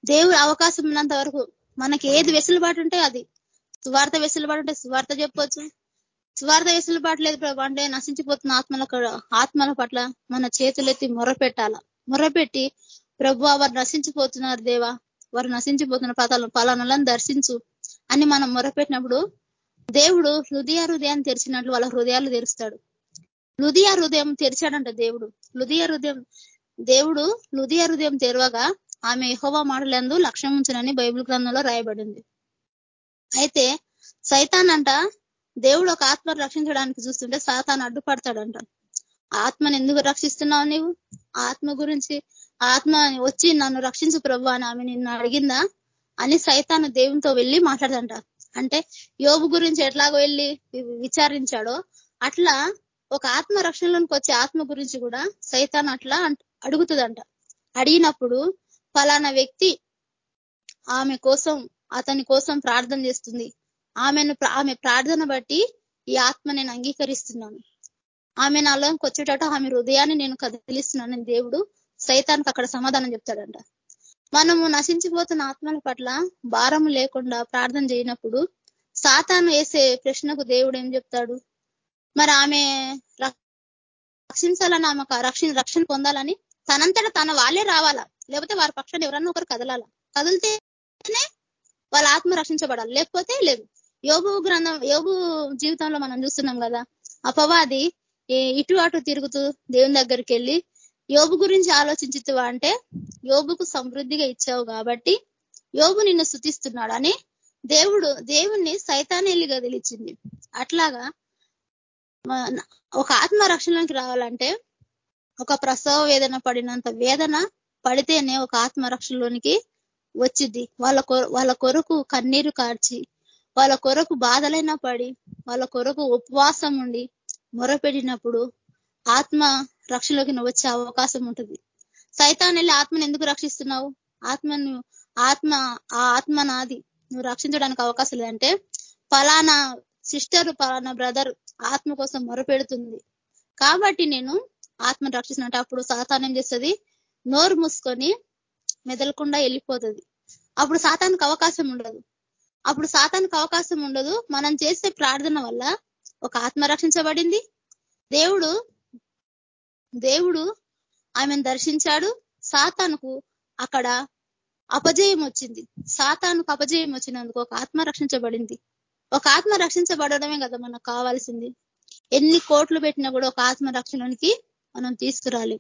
దేవుడు అవకాశం ఉన్నంత వరకు మనకి ఏది వెసులుబాటు ఉంటే అది. సువార్త వెసులుబాటు ఉంటే సువార్త చెప్పొచ్చు. సువార్త వెసులుబాటు లేదు ప్రభు. అంటే నశించిపోతున్న ఆత్మల ఆత్మల పట్ల మన చేతులెత్తి మొరపెట్టాల. మొరపెట్టి ప్రభు వారు నశించిపోతున్నారు దేవా. వారు నశించిపోతున్న పదాలను పలానాలను దర్శించు అని మనం మొరపెట్టినప్పుడు దేవుడు హృదయ హృదయాన్ని తెరిచినట్లు వాళ్ళ హృదయాలు తెరుస్తాడు. హృదయ హృదయం తెరిచాడంట దేవుడు. హృదయ హృదయం దేవుడు హృదయ హృదయం తెరవగా ఆమె యహోవా మాటలందు లక్ష్యం ఉంచనని బైబిల్ గ్రంథంలో రాయబడింది. అయితే సైతాన్ అంట దేవుడు ఒక ఆత్మను రక్షించడానికి చూస్తుంటే సాతాను అడ్డుపడతాడంట. ఆత్మను ఎందుకు రక్షిస్తున్నావు నీవు? ఆత్మ గురించి ఆత్మ వచ్చి నన్ను రక్షించు ప్రభు అని ఆమె నిన్ను అడిగిందా? అని సైతాను దేవునితో వెళ్ళి మాట్లాడదంట. అంటే యోబు గురించి ఎట్లాగో వెళ్ళి విచారించాడో అట్లా ఒక ఆత్మ రక్షణలోనికి వచ్చే ఆత్మ గురించి కూడా సైతాన్ అట్లా అడుగుతుందంట. అడిగినప్పుడు ఫలానా వ్యక్తి ఆమె కోసం అతని కోసం ప్రార్థన చేస్తుంది. ఆమెను ఆమె ప్రార్థన బట్టి ఈ ఆత్మ నేను అంగీకరిస్తున్నాను. ఆమె నాలోకి వచ్చేటట్టు ఆమె హృదయాన్ని నేను కదిలిస్తున్నానని దేవుడు సైతానికి అక్కడ సమాధానం చెప్తాడంట. మనము నశించిపోతున్న ఆత్మల పట్ల భారము లేకుండా ప్రార్థన చేయనప్పుడు సాతాను వేసే ప్రశ్నకు దేవుడు ఏం చెప్తాడు? మరి ఆమె రక్షించాలని? ఆమె రక్షణ రక్షణ పొందాలని? తనంతట తన వాళ్ళే రావాలా? లేకపోతే వారి పక్షాన్ని ఎవరన్నా ఒకరు కదలాల? కదిలితేనే వాళ్ళ ఆత్మ రక్షించబడాలి. లేకపోతే లేదు. యోగు గ్రంథం యోగు జీవితంలో మనం చూస్తున్నాం కదా అపవాది ఇటు అటు తిరుగుతూ దేవుని దగ్గరికి వెళ్ళి యోబు గురించి ఆలోచించుతావా అంటే యోబుకు సమృద్ధిగా ఇచ్చావు కాబట్టి యోబు నిన్ను శుతిస్తున్నాడు దేవుడు దేవుణ్ణి సైతాన్ని గదిలిచ్చింది అట్లాగా ఒక ఆత్మ రక్షణలోకి రావాలంటే ఒక ప్రసవ వేదన పడినంత వేదన పడితేనే ఒక ఆత్మ రక్షణలోనికి వచ్చింది వాళ్ళ వాళ్ళ కొరకు కన్నీరు కార్చి వాళ్ళ కొరకు బాధలైనా పడి వాళ్ళ కొరకు ఉపవాసం ఉండి మొరపెట్టినప్పుడు ఆత్మ రక్షణలోకి నువ్వు వచ్చే అవకాశం ఉంటుంది. సైతాన్ వెళ్ళి ఆత్మను ఎందుకు రక్షిస్తున్నావు? ఆత్మను ఆత్మ ఆ ఆత్మ నాది నువ్వు రక్షించడానికి అవకాశం లేదంటే ఫలానా సిస్టర్ ఫలానా బ్రదర్ ఆత్మ కోసం మొరపెడుతుంది. కాబట్టి నేను ఆత్మను రక్షిస్తున్నట్టు అప్పుడు సాతాన్ ఏం చేస్తుంది? నోరు మూసుకొని మెదలకుండా వెళ్ళిపోతుంది. అప్పుడు సాతానికి అవకాశం ఉండదు. అప్పుడు సాతానికి అవకాశం ఉండదు. మనం చేసే ప్రార్థన వల్ల ఒక ఆత్మ రక్షించబడింది. దేవుడు దేవుడు ఆమెను దర్శించాడు. సాతానుకు అక్కడ అపజయం వచ్చింది. సాతానుకు అపజయం వచ్చినందుకు ఒక ఆత్మ రక్షించబడింది. ఒక ఆత్మ రక్షించబడమే కదా మనకు కావాల్సింది. ఎన్ని కోట్లు పెట్టినా కూడా ఒక ఆత్మ రక్షణకి మనం తీసుకురాలి.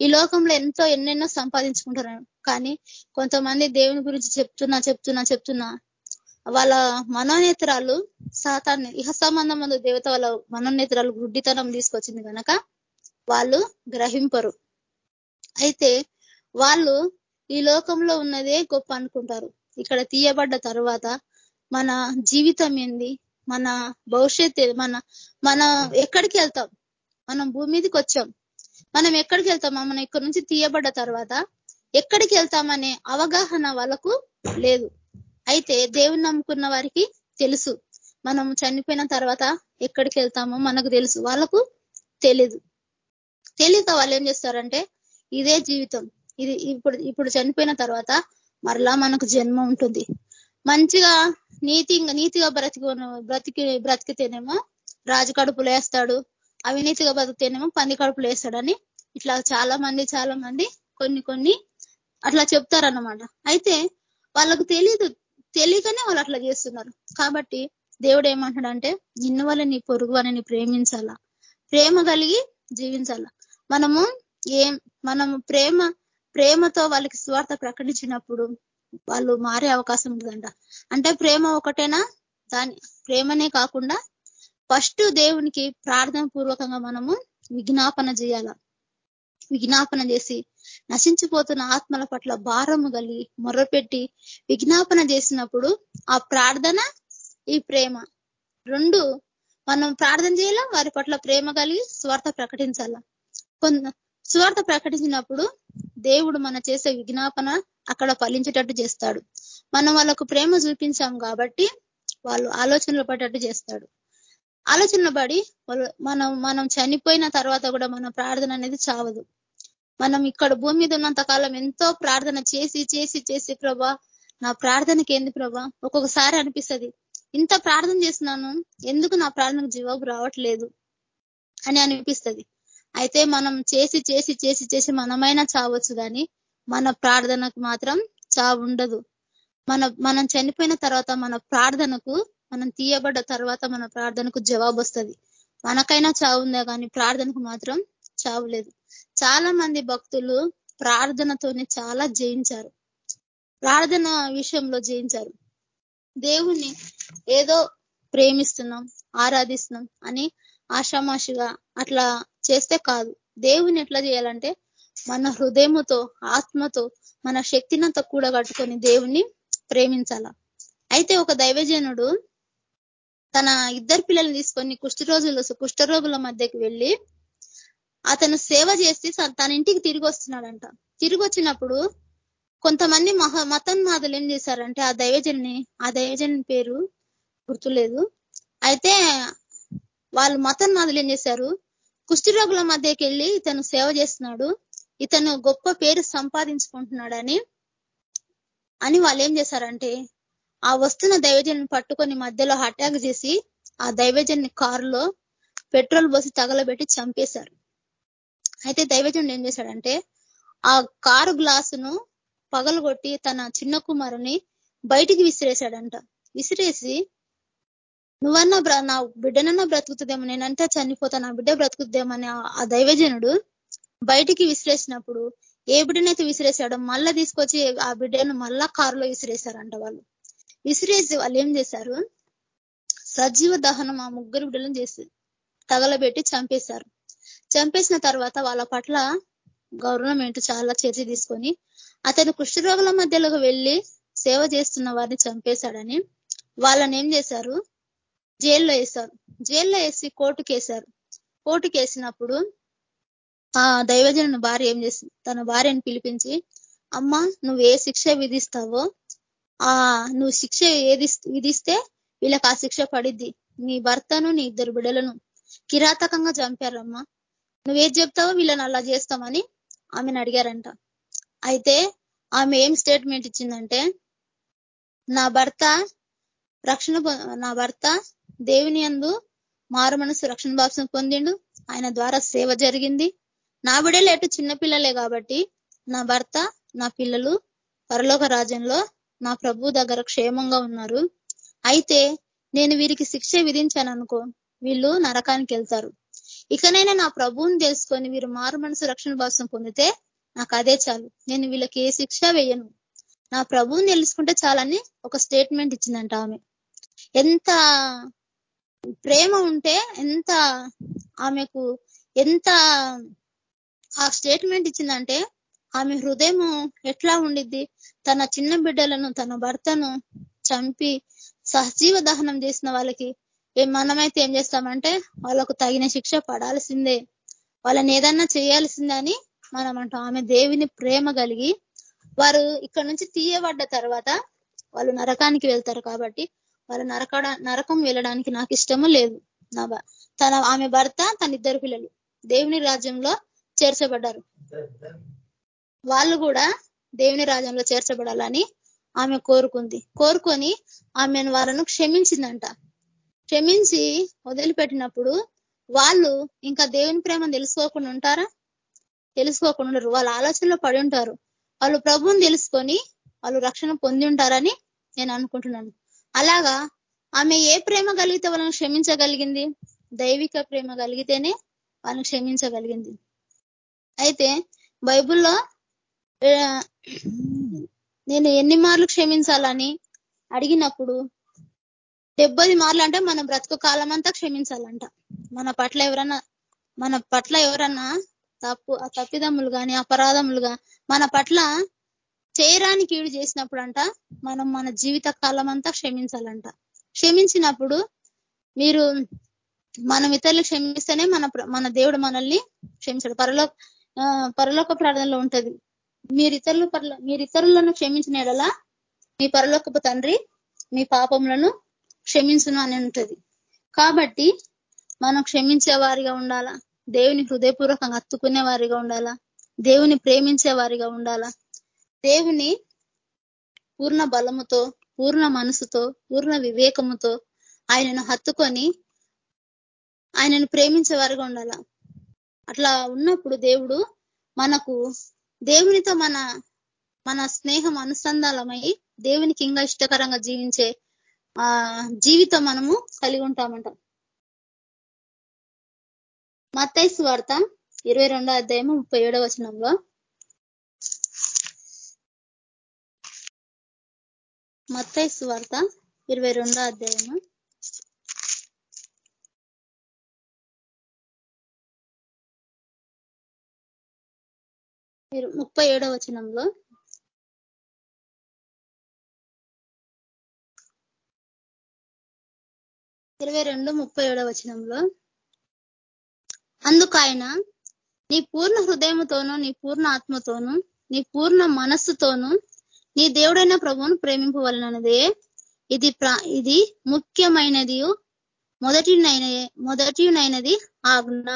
ఈ లోకంలో ఎంతో ఎన్నెన్నో సంపాదించుకుంటున్నాను కానీ కొంతమంది దేవుని గురించి చెప్తున్నా చెప్తున్నా చెప్తున్నా వాళ్ళ మనోనేత్రాలు సాతాన్ని ఇహ సంబంధం మందు దేవత వాళ్ళ మనోనేత్రాలు గుడ్డితనం తీసుకొచ్చింది కనుక వాళ్ళు గ్రహింపరు. అయితే వాళ్ళు ఈ లోకంలో ఉన్నదే గొప్ప అనుకుంటారు. ఇక్కడ తీయబడ్డ తర్వాత మన జీవితం ఏంది? మన భవిష్యత్ మన మన ఎక్కడికి వెళ్తాం? మనం భూమి మీదకి వచ్చాం. మనం ఎక్కడికి వెళ్తాం? మనం ఇక్కడ నుంచి తీయబడ్డ తర్వాత ఎక్కడికి వెళ్తామనే అవగాహన వాళ్ళకు లేదు. అయితే దేవుని నమ్ముకున్న వారికి తెలుసు. మనం చనిపోయిన తర్వాత ఎక్కడికి వెళ్తామో మనకు తెలుసు. వాళ్ళకు తెలీదు. తెలియక వాళ్ళు ఏం చేస్తారంటే ఇదే జీవితం. ఇది ఇప్పుడు ఇప్పుడు చనిపోయిన తర్వాత మరలా మనకు జన్మ ఉంటుంది. మంచిగా నీతి నీతిగా బ్రతికి బ్రతికి బ్రతికితేనేమో రాజు కడుపులు వేస్తాడు. అవినీతిగా బతికితేనేమో పంది కడుపులు వేస్తాడని ఇట్లా చాలా మంది చాలా మంది కొన్ని కొన్ని అట్లా చెప్తారన్నమాట. అయితే వాళ్ళకు తెలియదు తెలియకనే వాళ్ళు అట్లా చేస్తున్నారు. కాబట్టి దేవుడు ఏమంటాడంటే నిన్ను వల్ల నీ పొరుగు వాళ్ళని ప్రేమించాలా? ప్రేమ కలిగి జీవించాలా? మనము ఏం మనము ప్రేమ ప్రేమతో వాళ్ళకి స్వార్థ ప్రకటించినప్పుడు వాళ్ళు మారే అవకాశం ఉంటుందంట అంటే ప్రేమ ఒకటేనా? దాని ప్రేమనే కాకుండా ఫస్ట్ దేవునికి ప్రార్థన పూర్వకంగా మనము విజ్ఞాపన చేయాల? విజ్ఞాపన చేసి నశించిపోతున్న ఆత్మల పట్ల భారము కలిగి మొర్రపెట్టి విజ్ఞాపన చేసినప్పుడు ఆ ప్రార్థన ఈ ప్రేమ. రెండు మనం ప్రార్థన చేయాలా? వారి పట్ల ప్రేమ కలిగి స్వార్థ ప్రకటించాల? కొంత స్వార్థ ప్రకటించినప్పుడు దేవుడు మన చేసే విజ్ఞాపన అక్కడ ఫలించేటట్టు చేస్తాడు. మనం వాళ్ళకు ప్రేమ చూపించాం కాబట్టి వాళ్ళు ఆలోచనలు పడేటట్టు చేస్తాడు. ఆలోచనలు పడి మనం మనం చనిపోయిన తర్వాత కూడా మన ప్రార్థన అనేది చావదు. మనం ఇక్కడ భూమి మీద ఉన్నంత కాలం ఎంతో ప్రార్థన చేసి చేసి చేసి ప్రభా నా ప్రార్థనకి ఏంది ప్రభా? ఒక్కొక్కసారి అనిపిస్తుంది ఇంత ప్రార్థన చేస్తున్నాను ఎందుకు నా ప్రార్థనకు జవాబు రావట్లేదు అని అనిపిస్తుంది. అయితే మనం చేసి చేసి చేసి చేసి మనమైనా చావచ్చు కానీ మన ప్రార్థనకు మాత్రం చావు ఉండదు. మన మనం చనిపోయిన తర్వాత మన ప్రార్థనకు మనం తీయబడ్డ తర్వాత మన ప్రార్థనకు జవాబు వస్తుంది మనకైనా చావు ఉందా కానీ ప్రార్థనకు మాత్రం చావు లేదు. చాలా మంది భక్తులు ప్రార్థనతోనే చాలా జయించారు. ప్రార్థన విషయంలో జయించారు. దేవుణ్ణి ఏదో ప్రేమిస్తున్నాం ఆరాధిస్తున్నాం అని ఆషామాషిగా అట్లా చేస్తే కాదు. దేవుని ఎట్లా చేయాలంటే మన హృదయముతో ఆత్మతో మన శక్తినంతా కట్టుకొని దేవుణ్ణి ప్రేమించాల. అయితే ఒక దైవజనుడు తన ఇద్దరు పిల్లల్ని తీసుకొని కుష్ఠరోజుల కుష్ఠరోగుల మధ్యకి వెళ్ళి అతను సేవ చేసి తన ఇంటికి తిరిగి వస్తున్నాడంట. తిరిగి వచ్చినప్పుడు కొంతమంది మహ మతన్మాదులు ఏం చేశారంటే ఆ దైవజన్ని ఆ దైవజన్ పేరు గుర్తులేదు. అయితే వాళ్ళు మతన్మాదులు ఏం చేశారు? కుష్ఠిరోగుల మధ్యకి వెళ్ళి ఇతను సేవ చేస్తున్నాడు. ఇతను గొప్ప పేరు సంపాదించుకుంటున్నాడని అని వాళ్ళు ఏం చేశారంటే ఆ వస్తున్న దైవజన్ని పట్టుకొని మధ్యలో అటాక్ చేసి ఆ దైవజన్ని కారులో పెట్రోల్ పోసి తగలబెట్టి చంపేశారు. అయితే దైవజనుడు ఏం చేశాడంటే ఆ కారు గ్లాసును పగలగొట్టి తన చిన్న కుమారుని బయటికి విసిరేశాడంట. విసిరేసి నువ్వన్నా నా బిడ్డనన్నా బ్రతుకుతుందేమో నేనంటే చనిపోతా నా బిడ్డ బ్రతుకుతుందేమని ఆ దైవజనుడు బయటికి విసిరేసినప్పుడు ఏ బిడ్డనైతే విసిరేశాడో మళ్ళా తీసుకొచ్చి ఆ బిడ్డను మళ్ళా కారులో విసిరేశారంట వాళ్ళు. విసిరేసి వాళ్ళు ఏం చేశారు? సజీవ దహనం ఆ ముగ్గురు బిడ్డలను చేసి తగలబెట్టి చంపేశారు. చంపేసిన తర్వాత వాళ్ళ పట్ల గవర్నమెంట్ చాలా చర్య తీసుకొని అతను కుష్ఠరోగుల మధ్యలోకి వెళ్ళి సేవ చేస్తున్న వారిని చంపేశాడని వాళ్ళని ఏం చేశారు? జైల్లో వేశారు. జైల్లో వేసి కోర్టుకు వేశారు కోర్టుకు వేసినప్పుడు ఆ దైవజను భార్య ఏం చేసింది తన భార్యను పిలిపించి అమ్మ నువ్వు ఏ శిక్ష విధిస్తావో ఆ నువ్వు శిక్ష ఏది విధిస్తే వీళ్ళకి ఆ శిక్ష పడిద్ది. నీ భర్తను నీ ఇద్దరు బిడలను కిరాతకంగా చంపారమ్మా. నువ్వేది చెప్తావో వీళ్ళని అలా చేస్తామని ఆమెను అడిగారంట. అయితే ఆమె ఏం స్టేట్మెంట్ ఇచ్చిందంటే నా భర్త రక్షణ నా భర్త దేవుని అందు మారు మనసు రక్షణ భాషను పొందిండు. ఆయన ద్వారా సేవ జరిగింది. నా బిడలు ఎటు చిన్నపిల్లలే కాబట్టి నా భర్త నా పిల్లలు పరలోక రాజ్యంలో నా ప్రభు దగ్గర క్షేమంగా ఉన్నారు. అయితే నేను వీరికి శిక్ష విధించాను అనుకో వీళ్ళు నరకానికి వెళ్తారు ఇకనైనా నా ప్రభువుని తెలుసుకొని వీరు మారు మనసు రక్షణ భాషం పొందితే నాకు అదే చాలు. నేను వీళ్ళకి ఏ శిక్ష వేయను. నా ప్రభువుని తెలుసుకుంటే చాలని ఒక స్టేట్మెంట్ ఇచ్చిందంట ఆమె. ఎంత ప్రేమ ఉంటే ఎంత ఆమెకు ఎంత ఆ స్టేట్మెంట్ ఇచ్చిందంటే ఆమె హృదయం ఎట్లా ఉండిద్ది? తన చిన్న బిడ్డలను తన భర్తను చంపి సహజీవ దహనం చేసిన వాళ్ళకి మనమైతే ఏం చేస్తామంటే వాళ్ళకు తగిన శిక్ష పడాల్సిందే. వాళ్ళని ఏదన్నా చేయాల్సిందని మనం అంటాం ఆమె దేవిని ప్రేమ కలిగి వారు ఇక్కడ నుంచి తీయబడ్డ తర్వాత వాళ్ళు నరకానికి వెళ్తారు కాబట్టి వాళ్ళు నరక నరకం వెళ్ళడానికి నాకు ఇష్టము లేదు. నా తన ఆమె భర్త తన ఇద్దరు పిల్లలు దేవుని రాజ్యంలో చేర్చబడ్డారు. వాళ్ళు కూడా దేవుని రాజ్యంలో చేర్చబడాలని ఆమె కోరుకుంది. కోరుకొని ఆమెను వారిను క్షమించిందంట. క్షమించి వదిలిపెట్టినప్పుడు వాళ్ళు ఇంకా దేవుని ప్రేమ తెలుసుకోకుండా ఉంటారా? తెలుసుకోకుండా ఉండరు. వాళ్ళ ఆలోచనలో పడి ఉంటారు. వాళ్ళు ప్రభువుని తెలుసుకొని వాళ్ళు రక్షణ పొంది ఉంటారని నేను అనుకుంటున్నాను. అలాగా ఆమె ఏ ప్రేమ కలిగితే వాళ్ళని క్షమించగలిగింది? దైవిక ప్రేమ కలిగితేనే వాళ్ళని క్షమించగలిగింది. అయితే బైబుల్లో నేను ఎన్ని మార్లు క్షమించాలని అడిగినప్పుడు డెబ్బై మార్లు అంటే మన బ్రతుకు కాలం అంతా క్షమించాలంట. మన పట్ల ఎవరన్నా మన పట్ల ఎవరన్నా తప్పు తప్పిదమ్ములు కానీ అపరాధములుగా మన పట్ల చేయరాని కీడు చేసినప్పుడు అంట మనం మన జీవిత కాలం అంతా క్షమించాలంట. క్షమించినప్పుడు మీరు మనం ఇతరులు క్షమిస్తేనే మన మన దేవుడు మనల్ని క్షమించాడు. పరలో పరలోక ప్రార్థనలో ఉంటది. మీరు ఇతరులు పర్ల మీరు ఇతరులను క్షమించిన ఎడలా మీ పరలోకపు తండ్రి మీ పాపములను క్షమించును అని ఉంటుంది. కాబట్టి మనం క్షమించే వారిగా ఉండాలా? దేవుని హృదయపూర్వకంగా హత్తుకునే వారిగా ఉండాలా? దేవుని ప్రేమించే వారిగా ఉండాలా? దేవుని పూర్ణ బలముతో పూర్ణ మనసుతో పూర్ణ వివేకముతో ఆయనను హత్తుకొని ఆయనను ప్రేమించే వారిగా ఉండాల? అట్లా ఉన్నప్పుడు దేవుడు మనకు దేవునితో మన మన స్నేహం అనుసంధానమై దేవునికి ఇంకా ఇష్టకరంగా జీవించే జీవితం మనము కలిగి ఉంటామంట. మత్తైసు వార్త ఇరవై రెండో అధ్యాయము ముప్పై ఏడో వచనంలో. మత్తైసు వార్త ఇరవై రెండో అధ్యాయము. ముప్పై ఏడో వచనంలో. ఇరవై రెండు ముప్పై ఏడో వచనంలో అందుకు ఆయన నీ పూర్ణ హృదయముతోనూ నీ పూర్ణ ఆత్మతోనూ నీ పూర్ణ మనస్సుతోనూ నీ దేవుడైన ప్రభువును ప్రేమింపవలనదే ఇది ఇది ముఖ్యమైనది మొదటినైన మొదటినైనది ఆజ్ఞ.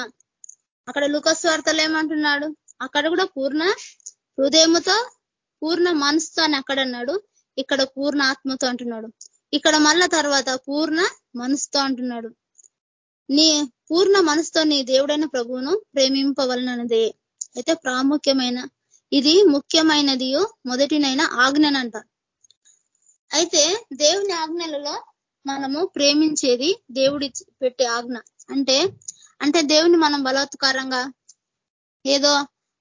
అక్కడ లుకస్వార్తలు ఏమంటున్నాడు? అక్కడ కూడా పూర్ణ హృదయముతో పూర్ణ మనసుతో అని అక్కడ అన్నాడు ఇక్కడ పూర్ణ ఆత్మతో అంటున్నాడు. ఇక్కడ మళ్ళా తర్వాత పూర్ణ మనసుతో అంటున్నాడు. నీ పూర్ణ మనసుతో నీ దేవుడైన ప్రభువును ప్రేమింపవలనదే. అయితే ప్రాముఖ్యమైన ఇది ముఖ్యమైనది మొదటినైన ఆజ్ఞనంట. అయితే దేవుని ఆజ్ఞలలో మనము ప్రేమించేది దేవుడి పెట్టే ఆజ్ఞ. అంటే అంటే దేవుని మనం బలాత్కారంగా ఏదో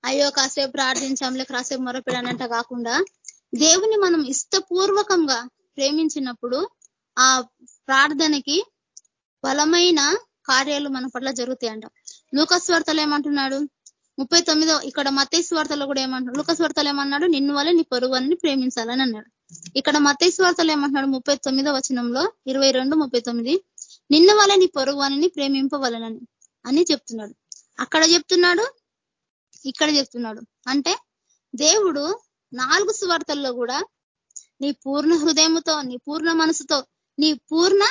అయ్యో కాసేపు ప్రార్థించాంలే కాసేపు మొరపెడానంట కాకుండా దేవుని మనం ఇష్టపూర్వకంగా ప్రేమించినప్పుడు ఆ ప్రార్థనకి బలమైన కార్యాలు మన పట్ల జరుగుతాయంట. లూకస్వార్తలు ఏమంటున్నాడు? ముప్పై తొమ్మిదో ఇక్కడ మతేశ్వార్తలో కూడా ఏమంటున్నాడు? లూకస్వార్తలు ఏమన్నాడు? నిన్ను వల్ల నీ పొరుగు ప్రేమించాలని అన్నాడు. ఇక్కడ మతేశ్వార్తలు ఏమంటున్నాడు? ముప్పై తొమ్మిదో వచనంలో ఇరవై రెండు ముప్పై తొమ్మిది నిన్న వల్ల నీ పొరుగు ప్రేమింపవలనని అని చెప్తున్నాడు. అక్కడ చెప్తున్నాడు ఇక్కడ చెప్తున్నాడు. అంటే దేవుడు నాలుగు స్వార్తల్లో కూడా నీ పూర్ణ హృదయముతో నీ పూర్ణ మనసుతో నీ పూర్ణ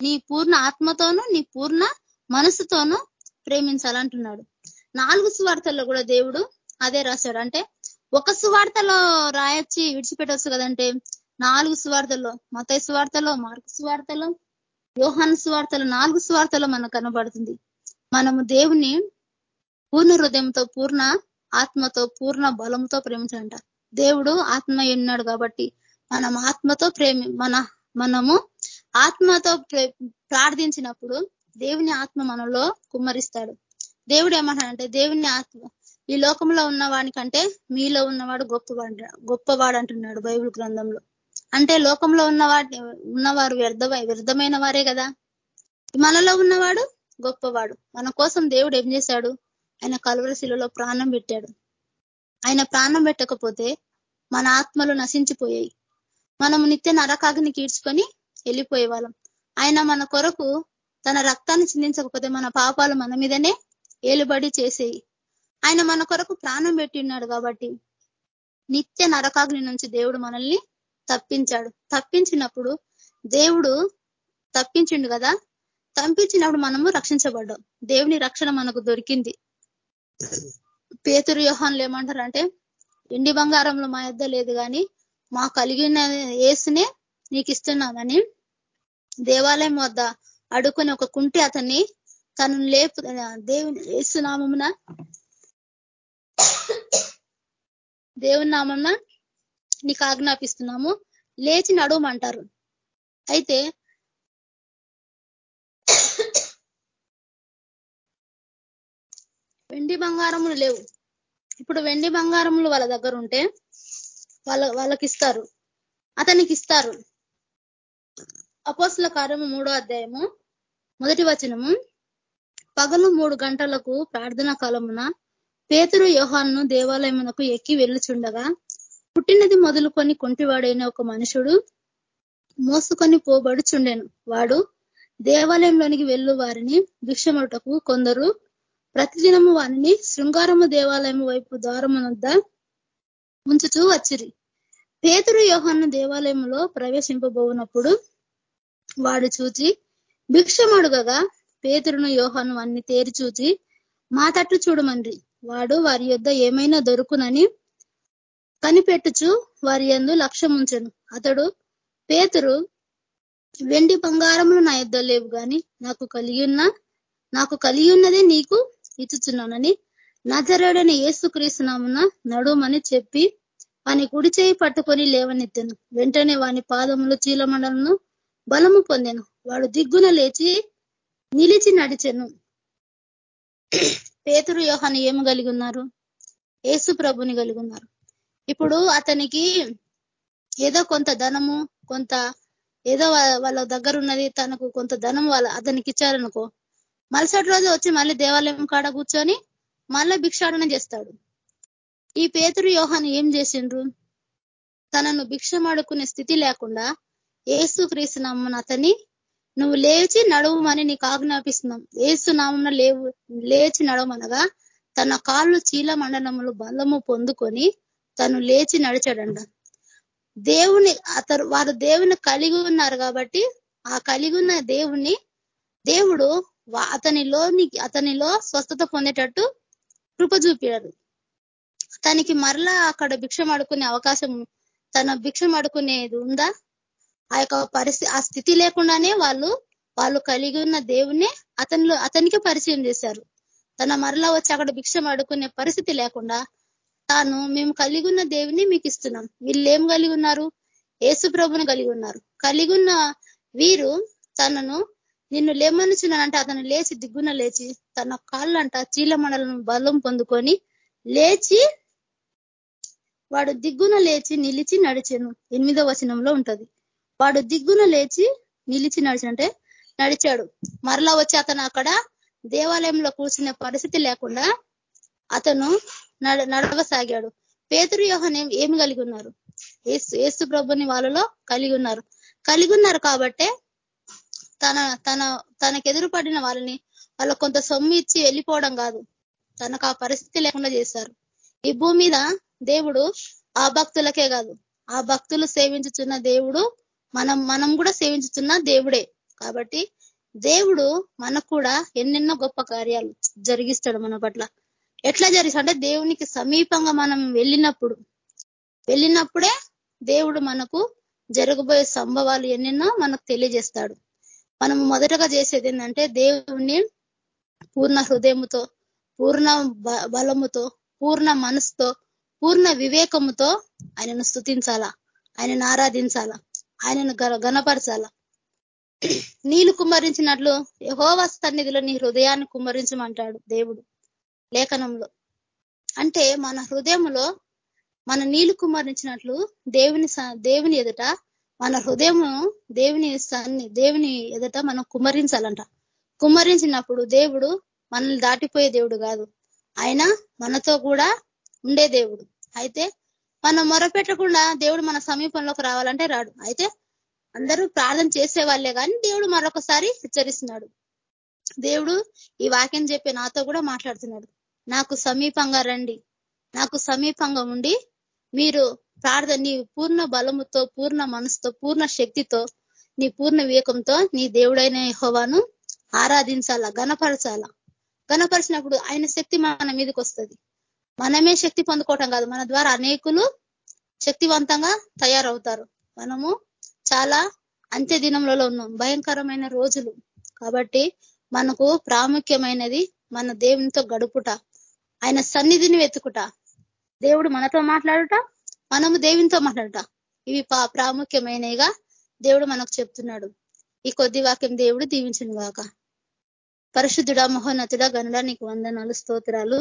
నీ పూర్ణ ఆత్మతోనూ నీ పూర్ణ మనసుతోనూ ప్రేమించాలంటున్నాడు. నాలుగు సువార్తల్లో కూడా దేవుడు అదే రాశాడు. అంటే ఒక సువార్తలో రాయొచ్చి విడిచిపెట్టవచ్చు కదంటే నాలుగు సువార్తల్లో మత సువార్తలో మార్కు సువార్తలో యోహాన్ సువార్తలు నాలుగు సువార్తలో మనకు కనబడుతుంది. మనము దేవుని పూర్ణ హృదయంతో పూర్ణ ఆత్మతో పూర్ణ బలంతో ప్రేమించాలంట. దేవుడు ఆత్మ ఉన్నాడు కాబట్టి మనం ఆత్మతో ప్రేమి మన మనము ఆత్మతో ప్రార్థించినప్పుడు దేవుని ఆత్మ మనలో కుమ్మరిస్తాడు. దేవుడు ఏమంటాడంటే దేవుని ఆత్మ ఈ లోకంలో ఉన్నవాడి కంటే మీలో ఉన్నవాడు గొప్పవాడు గొప్పవాడు అంటున్నాడు బైబిల్ గ్రంథంలో. అంటే లోకంలో ఉన్నవాడి ఉన్నవారు వ్యర్థ వ్యర్థమైన వారే కదా. మనలో ఉన్నవాడు గొప్పవాడు. మన కోసం దేవుడు ఏం చేశాడు? ఆయన కలువరశిలలో ప్రాణం పెట్టాడు. ఆయన ప్రాణం పెట్టకపోతే మన ఆత్మలు నశించిపోయాయి. మనం నిత్య నరకాగ్ని కీడ్చుకొని వెళ్ళిపోయే వాళ్ళం. ఆయన మన కొరకు తన రక్తాన్ని చిందించకపోతే మన పాపాలు మన మీదనే ఏలుబడి చేసేయి. ఆయన మన కొరకు ప్రాణం పెట్టిన్నాడు కాబట్టి నిత్య నరకాగ్ని నుంచి దేవుడు మనల్ని తప్పించాడు. తప్పించినప్పుడు దేవుడు తప్పించిండు కదా? తప్పించినప్పుడు మనము రక్షించబడ్డాం. దేవుని రక్షణ మనకు దొరికింది. పేతురు యోహాన్లు ఏమంటారంటే ఎండి బంగారంలో మా యొద్ద లేదు కానీ మా కలిగిన ఏసునే నీకు ఇస్తున్నామని దేవాలయం వద్ద అడుకుని ఒక కుంటి అతన్ని తను లేపు దేవుని ఏసునామమున దేవుని నామమున నీకు ఆజ్ఞాపిస్తున్నాము. లేచి నడవమంటారు. అయితే వెండి బంగారములు లేవు. ఇప్పుడు వెండి బంగారములు వాళ్ళ దగ్గర ఉంటే వాళ్ళ వాళ్ళకి ఇస్తారు అతనికి ఇస్తారు అపోసుల కార్యము మూడో అధ్యాయము మొదటి వచనము. పగలు మూడు గంటలకు ప్రార్థనా కాలమున పేతురు యోహాన్ను దేవాలయమునకు ఎక్కి వెళ్ళుచుండగా పుట్టినది మొదలుకొని కొంటివాడైన ఒక మనుషుడు మోసుకొని పోబడుచుండెను. వాడు దేవాలయంలోనికి వెళ్ళు వారిని భిక్షమటకు కొందరు ప్రతిదినము వారిని శృంగారము దేవాలయము వైపు ద్వారమునొద్ద ముంచుతూ వచ్చిరి. పేతురు యోహన్ను దేవాలయంలో ప్రవేశింపబోనప్పుడు వాడు చూచి భిక్షమడుగగా పేతురును యోహను అన్ని తేరి చూచి మా తట్టు చూడమండ్రి వాడు వారి యొద్ ఏమైనా దొరుకునని కనిపెట్టుచు వారి ఎందు లక్ష్యముంచను. అతడు పేతురు వెండి బంగారములు నా యుద్ధ లేవు కానీ నాకు కలిగి ఉన్న నాకు కలిగి ఉన్నదే నీకు ఇచ్చుచున్నానని నజరేడని ఏసుక్రీస్తునామున నడుమని చెప్పి వాని కుడి చేయి పట్టుకొని లేవనెత్తాను. వెంటనే వాని పాదములు చీలమండలను బలము పొందెను. వాడు దిగ్గున లేచి నిలిచి నడిచెను. పేతురు యోహాను ఏమి కలిగి ఉన్నారు ఏసు ప్రభుని కలిగి ఉన్నారు ఇప్పుడు అతనికి ఏదో కొంత ధనము కొంత ఏదో వాళ్ళ దగ్గర ఉన్నది తనకు కొంత ధనం వాళ్ళ అతనికి ఇచ్చారనుకో మరుసటి రోజు వచ్చి మళ్ళీ దేవాలయం కాడ కూర్చొని మళ్ళా భిక్షాటన చేస్తాడు. ఈ పేతురు యోహాను ఏం చేసిండ్రు? తనను భిక్షమాడుకునే స్థితి లేకుండా ఏసు క్రీస్తునామని అతని నువ్వు లేచి నడవమని నీకు ఆజ్ఞాపిస్తున్నాం. ఏసు నామన లేవు లేచి నడవమనగా తన కాళ్ళు చీల మండలములు బలము పొందుకొని తను లేచి నడిచాడంట. దేవుని అతను వారు దేవుని కలిగి ఉన్నారు కాబట్టి ఆ కలిగి ఉన్న దేవుణ్ణి దేవుడు అతనిలోని అతనిలో స్వస్థత పొందేటట్టు కృప చూపాడు తనకి మరలా అక్కడ భిక్షం అడుకునే అవకాశం తన భిక్షం అడుకునేది ఉందా? ఆ యొక్క పరిస్థితి ఆ స్థితి లేకుండానే వాళ్ళు వాళ్ళు కలిగి ఉన్న దేవుణ్ణి అతనిలో అతనికి పరిచయం చేశారు. తన మరలా వచ్చి అక్కడ భిక్షం అడుకునే పరిస్థితి లేకుండా తాను మేము కలిగి ఉన్న దేవుని మీకు ఇస్తున్నాం. వీళ్ళు ఏం కలిగి ఉన్నారు? ఏసు ప్రభుని కలిగి ఉన్నారు. కలిగి ఉన్న వీరు తనను నిన్ను లేమనుచున్నానంటే అతను లేచి దిగ్గున లేచి తన కాళ్ళంట చీల బలం పొందుకొని లేచి వాడు దిగ్గున లేచి నిలిచి నడిచెను. ఎనిమిదో వచనంలో ఉంటది. వాడు దిగ్గున లేచి నిలిచి నడిచినంటే నడిచాడు. మరలా వచ్చి అతను అక్కడ దేవాలయంలో కూర్చునే పరిస్థితి లేకుండా అతను నడవసాగాడు. పేతురు యోహన్ ఏమి కలిగి ఉన్నారు? ఏసు ప్రభుని వాళ్ళలో కలిగి ఉన్నారు. కలిగి ఉన్నారు కాబట్టే తన తన తనకు ఎదురుపడిన వాళ్ళని వాళ్ళ కొంత సొమ్ము ఇచ్చి వెళ్ళిపోవడం కాదు. తనకు ఆ పరిస్థితి లేకుండా చేశారు. ఈ భూమి మీద దేవుడు ఆ భక్తులకే కాదు. ఆ భక్తులు సేవించుతున్న దేవుడు మనం మనం కూడా సేవించుతున్న దేవుడే. కాబట్టి దేవుడు మనకు కూడా ఎన్నెన్నో గొప్ప కార్యాలు జరిగిస్తాడు మన పట్ల. ఎట్లా జరిగిస్తా అంటే దేవునికి సమీపంగా మనం వెళ్ళినప్పుడు వెళ్ళినప్పుడే దేవుడు మనకు జరగబోయే సంభవాలు ఎన్నెన్నో మనకు తెలియజేస్తాడు. మనం మొదటగా చేసేది ఏంటంటే దేవుణ్ణి పూర్ణ హృదయముతో పూర్ణ బలముతో పూర్ణ మనసుతో పూర్ణ వివేకముతో ఆయనను స్థుతించాలా ఆయనను ఆరాధించాలా? ఆయనను గనపరచాలా నీళ్ళు కుమ్మరించినట్లు యహోవ సన్నిధిలో నీ హృదయాన్ని కుమ్మరించమంటాడు దేవుడు లేఖనంలో. అంటే మన హృదయంలో మన నీళ్ళు కుమ్మరించినట్లు దేవుని దేవుని ఎదుట మన హృదయము దేవుని సన్ని దేవుని ఎదుట మనం కుమ్మరించాలంట. కుమ్మరించినప్పుడు దేవుడు మనల్ని దాటిపోయే దేవుడు కాదు. ఆయన మనతో కూడా ఉండే దేవుడు. అయితే మనం మొరపెట్టకుండా దేవుడు మన సమీపంలోకి రావాలంటే రాడు. అయితే అందరూ ప్రార్థన చేసే వాళ్ళే కానీ దేవుడు మరొకసారి హెచ్చరిస్తున్నాడు. దేవుడు ఈ వాక్యం చెప్పి నాతో కూడా మాట్లాడుతున్నాడు. నాకు సమీపంగా రండి. నాకు సమీపంగా ఉండి మీరు ప్రార్థన నీ పూర్ణ బలముతో పూర్ణ మనసుతో పూర్ణ శక్తితో నీ పూర్ణ వివేకంతో నీ దేవుడైన హోవాను ఆరాధించాలా గణపరచాలా గణపరిచినప్పుడు ఆయన శక్తి మన మీదకి వస్తుంది మనమే శక్తి పొందుకోవటం కాదు. మన ద్వారా అనేకులు శక్తివంతంగా తయారవుతారు. మనము చాలా అంత్య దినంలో ఉన్నాం. భయంకరమైన రోజులు. కాబట్టి మనకు ప్రాముఖ్యమైనది మన దేవునితో గడుపుట. ఆయన సన్నిధిని వెతుకుట. దేవుడు మనతో మాట్లాడుట మనము దేవునితో మాట్లాడటం ఇవి ప్రాముఖ్యమైనవిగా దేవుడు మనకు చెప్తున్నాడు. ఈ కొద్ది వాక్యం దేవుడు దీవించిన గాక. పరిశుద్ధుడ మహోన్నతుడ గనుడ నీకు వందనాలు స్తోత్రాలు.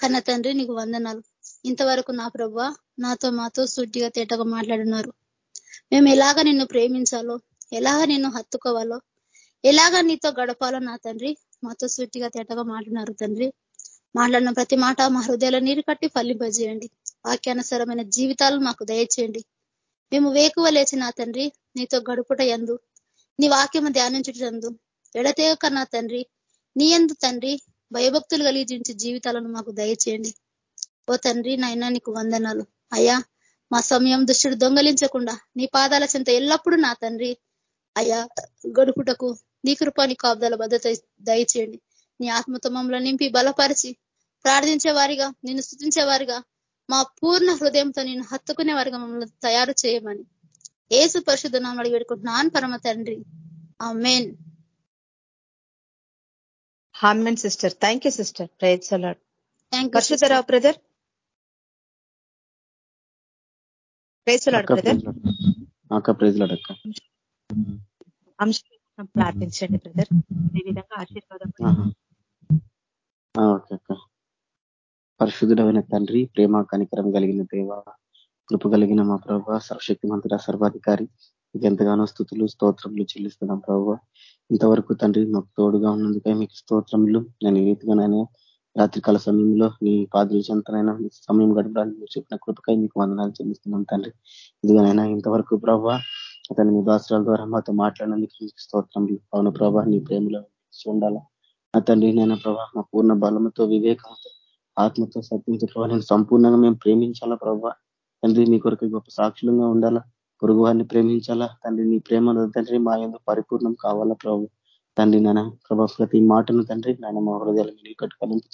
కన్న తండ్రి నీకు వందనాలు. ఇంతవరకు నా ప్రభ నాతో మాతో సూటిగా తేటగా మాట్లాడినారు మేము ఎలాగ నిన్ను ప్రేమించాలో ఎలాగ నిన్ను హత్తుకోవాలో ఎలాగ నీతో గడపాలో నా తండ్రి మాతో సూటిగా తేటగా మాట్లాడినారు తండ్రి. మాట్లాడిన ప్రతి మాట మా హృదయాల నీరు కట్టి ఫలింపజేయండి. వాక్యానుసరమైన జీవితాలు మాకు దయచేయండి. మేము వేకువ లేచిన నా తండ్రి నీతో గడుపుట ఎందు నీ వాక్యము ధ్యానించుటందు ఎడతేయక నా తండ్రి నీ ఎందు తండ్రి భయభక్తులు కలిగించే జీవితాలను మాకు దయచేయండి. ఓ తండ్రి నాయన నీకు వందనాలు. అయ్యా మా సమయం దుష్టుడు దొంగలించకుండా నీ పాదాల చెంత ఎల్లప్పుడూ నా తండ్రి. అయ్యా గడుపుటకు నీ కృపాని కాపుదల భద్రత దయచేయండి. నీ ఆత్మతో మమ్మల్ని నింపి బలపరిచి ప్రార్థించే వారిగా నిన్ను స్థుతించే వారిగా మా పూర్ణ హృదయంతో నేను హత్తుకునే వారిగా మమ్మల్ని తయారు చేయమని. ఏసు పరిశుద్ధ నామడి వేడుకుంటున్నాను. పరమ తండ్రి. Amen amen sister. Thank you sister. Praise lord thank Parishuddharao brother. Praise lord brother అక్క. ప్రైజ్ లాడ్ అక్క. ప్రార్థించండి బ్రదర్. ఈ విధంగా ఆశీర్వాదం. ఓకే అక్క. పరిశుద్ధుడమైన తండ్రి ప్రేమ కనికరం కలిగిన దేవ కృప కలిగిన మా ప్రభావ సర్వశక్తిమంతుడ సర్వాధికారి మీకు ఎంతగానో స్థుతులు స్తోత్రములు చెల్లిస్తున్నాం ప్రభావ ఇంతవరకు తండ్రి మాకు తోడుగా ఉన్నందుకే మీకు స్తోత్రములు. నేను ఈ రీతిగానైనా రాత్రికాల సమయంలో నీ పాదుల చెంతనైనా సమయం గడపడానికి మీరు చెప్పిన కృపకై మీకు వందనాలు చెల్లిస్తున్నాం తండ్రి. ఇదిగానైనా ఇంతవరకు ప్రభావ అతని మీ దాసరాల ద్వారా మాతో మాట్లాడినందుకు మీకు స్తోత్రములు. అవును ప్రభా నీ ప్రేమలో ఉండాలా? నా తండ్రి నేను ప్రభా మా పూర్ణ బలముతో వివేకంతో ఆత్మతో సత్యంతో ప్రభావ నేను సంపూర్ణంగా మేము ప్రేమించాలా ప్రభావ తండ్రి మీ కొరకు గొప్ప సాక్షులంగా ఉండాలా? పొరుగు వారిని ప్రేమించాలా? తండ్రి నీ ప్రేమ తండ్రి మా ఎందుకు పరిపూర్ణం కావాలా ప్రభు? తండ్రి నాన్న ప్రభా ప్రతి మాటను తండ్రి నాయన మా హృదయాలు మీరు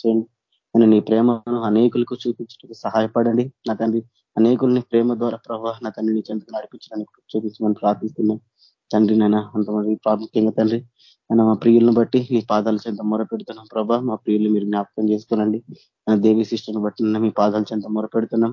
చేయండి నేను నీ ప్రేమను అనేకులకు చూపించడానికి సహాయపడండి. నా తండ్రి అనేకుల్ని ప్రేమ ద్వారా ప్రభావ నా తండ్రి నీ చెందుకు నడిపించడానికి చూపించమని ప్రార్థిస్తున్నాను తండ్రి నాయన అంతమంది ప్రాముఖ్యంగా తండ్రి ఆయన మా ప్రియులను బట్టి మీ పాదాల చెంత మొర పెడుతున్నాం ప్రభా. మా ప్రియులు మీరు జ్ఞాపకం చేసుకోనండి. ఆయన దేవి శిష్టుని బట్టి మీ పాదాల చెంత మొర పెడుతున్నాం.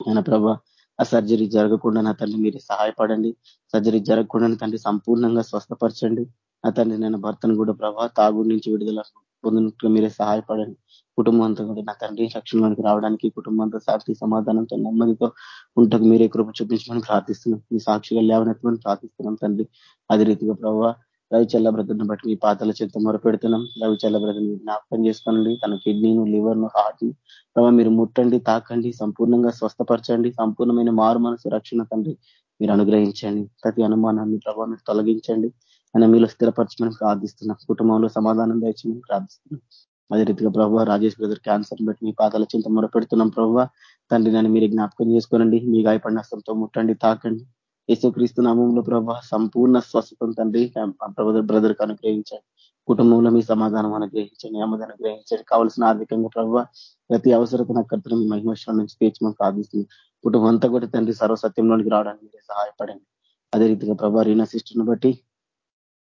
ఆయన ప్రభా ఆ సర్జరీ జరగకుండా నా తండ్రి మీరు సహాయపడండి. సర్జరీ జరగకుండా తండ్రి సంపూర్ణంగా స్వస్థపరచండి. నా తండ్రి నేను భర్తను కూడా ప్రభా తాగుడి నుంచి విడుదల పొందినట్లు మీరే సహాయపడండి. కుటుంబం అంతా నా తండ్రి రక్షణలోనికి రావడానికి కుటుంబం అంతా సమాధానంతో నెమ్మదితో ఉంటకు మీరే కృప చూపించమని ప్రార్థిస్తున్నాం. మీ సాక్షిగా లేవనెత్తమని ప్రార్థిస్తున్నాం తండ్రి. అదే రీతిగా ప్రభావ రవిచల్ల బ్రదర్ని బట్టి మీ పాతల చేత మొరపెడుతున్నాం. రవిచల్ల బ్రదర్ మీరు జ్ఞాపకం చేసుకోనండి తన కిడ్నీను లివర్ను హార్ట్ను ప్రభావ మీరు ముట్టండి తాకండి సంపూర్ణంగా స్వస్థపరచండి. సంపూర్ణమైన మారు మనసు రక్షణ తండ్రి. మీరు అనుగ్రహించండి. ప్రతి అనుమానాన్ని ప్రభావం తొలగించండి. ఆయన మీలో స్థిరపరచమని ప్రార్థిస్తున్నాం. కుటుంబంలో సమాధానం దయచమని ప్రార్థిస్తున్నాం. అదే రీతిగా ప్రభావ రాజేష్ బ్రదర్ క్యాన్సర్ బట్టి మీ పాదాల చింత మొరపెడుతున్నాం ప్రభావ తండ్రి నన్ను మీరు జ్ఞాపకం చేసుకోనండి. మీ గాయపడిన ముట్టండి తాకండి. యేసుక్రీస్తు నామంలో ప్రభా సంపూర్ణ స్వస్థతం తండ్రి. బ్రదర్ బ్రదర్కి అనుగ్రహించండి. కుటుంబంలో మీ సమాధానం అనుగ్రహించండి నెమ్మది అనుగ్రహించండి. కావాల్సిన ఆర్థికంగా ప్రభావ ప్రతి అవసరత నక్కర్తను మీ మహిమేశ్వరం నుంచి తీర్చమని ప్రార్థిస్తుంది కుటుంబం అంతా కూడా తండ్రి సర్వసత్యంలోనికి రావడానికి మీరే సహాయపడండి. అదే రీతిగా ప్రభా రీనా సిస్టర్ను బట్టి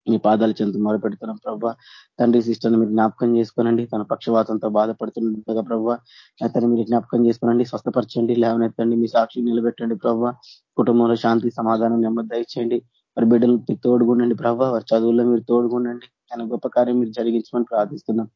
మీ పాదాల చెంత మొరపెడుతున్నాం ప్రభావ తండ్రి సిస్టర్ని మీరు జ్ఞాపకం చేసుకోనండి. తన పక్షవాతంతో బాధపడుతుండగా ప్రభావ అతన్ని మీరు జ్ఞాపకం చేసుకోనండి. స్వస్థపరచండి. లేవనెత్తండి. మీ సాక్షి నిలబెట్టండి ప్రభావ కుటుంబంలో శాంతి సమాధానం నెమ్మది దయచేయండి. వారి బిడ్డలు తోడుగుండండి ప్రభావ వారి చదువుల్లో మీరు తోడుగుండండి. తన గొప్ప కార్యం మీరు జరిగించమని ప్రార్థిస్తున్నాం.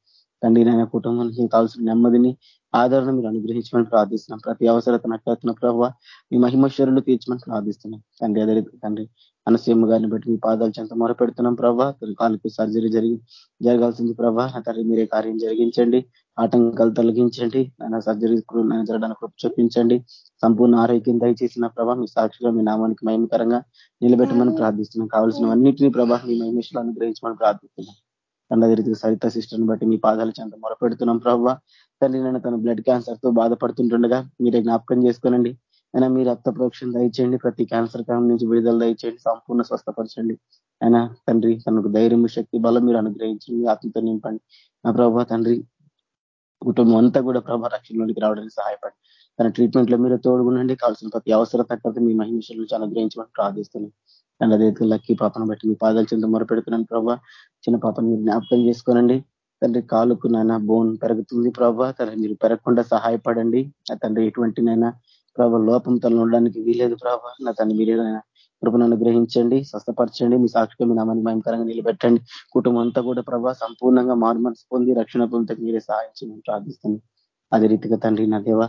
తండ్రి నాయన కుటుంబానికి కావాల్సిన నెమ్మదిని ఆదరణ మీరు అనుగ్రహించమని ప్రార్థిస్తున్నాం. ప్రతి అవసరత నక్కన ప్రభావ మీ మహిమశ్వరులు తీర్చమని ప్రార్థిస్తున్నాం. తండ్రి అదే తండ్రి అనసీమ గారిని బట్టి మీ పాదాలు చెంత మొరపెడుతున్నాం ప్రభా. కాలుకి సర్జరీ జరిగి జరగాల్సింది ప్రభా. తండ్రి మీరే కార్యం జరిగించండి. ఆటంకాలు తొలగించండి. ఆయన సర్జరీ జరగడానికి కృప చూపించండి. సంపూర్ణ ఆరోగ్యం దయచేసిన ప్రభా మీ సాక్షిగా మీ నామానికి మహిమకరంగా నిలబెట్టమని ప్రార్థిస్తున్నాం. కావాల్సినవన్నింటినీ ప్రభా మీ మహిమేశ్వరులు అనుగ్రహించమని ప్రార్థిస్తున్నాం. తండ్రి రీతికి సరిత సిస్టర్ని బట్టి మీ పాదాల చెంత మొరపెడుతున్నాం ప్రభావ తండ్రి నేను తన బ్లడ్ క్యాన్సర్తో బాధపడుతుంటుండగా మీరే జ్ఞాపకం చేసుకోనండి. అయినా మీరు రక్త ప్రోక్షణ దయచేయండి. ప్రతి క్యాన్సర్ కాలం నుంచి విడుదల దయచేయండి. సంపూర్ణ స్వస్థపరచండి. అయినా తండ్రి తనకు ధైర్యం శక్తి బలం మీరు అనుగ్రహించండి ఆత్మతో నింపండి. నా ప్రభావ తండ్రి కుటుంబం అంతా కూడా ప్రభా రక్షణలోనికి రావడానికి సహాయపడి తన ట్రీట్మెంట్లో మీరు తోడుగునండి కావాల్సిన ప్రతి అవసరం తగ్గదు మీ మహిమశల నుంచి అనుగ్రహించమని ప్రార్థిస్తున్నాం. అండ్ అదే లక్కీ పాపను బట్టి మీ పాదాలు చెంత మొరపెడుతున్నాను ప్రభావ చిన్న పాపను మీరు జ్ఞాపకం చేసుకోనండి. తండ్రి కాలుకు నాయన బోన్ పెరుగుతుంది ప్రభావ తండ్రి మీరు పెరగకుండా సహాయపడండి. తండ్రి ఎటువంటి నైనా ప్రభావ లోపం తనలో ఉండడానికి వీలేదు ప్రభావ నా తండ్రి మీరేదైనా కృపను అనుగ్రహించండి స్వస్థపరచండి. మీ సాక్షిగా మీ నామాన్ని భయంకరంగా నిలబెట్టండి. కుటుంబం అంతా కూడా ప్రభావ సంపూర్ణంగా మారుమనసు పొంది రక్షణ పొందటకు మీరే సహాయం చేయమని ప్రార్థిస్తున్నాం. అదే రీతిగా తండ్రి నా దేవ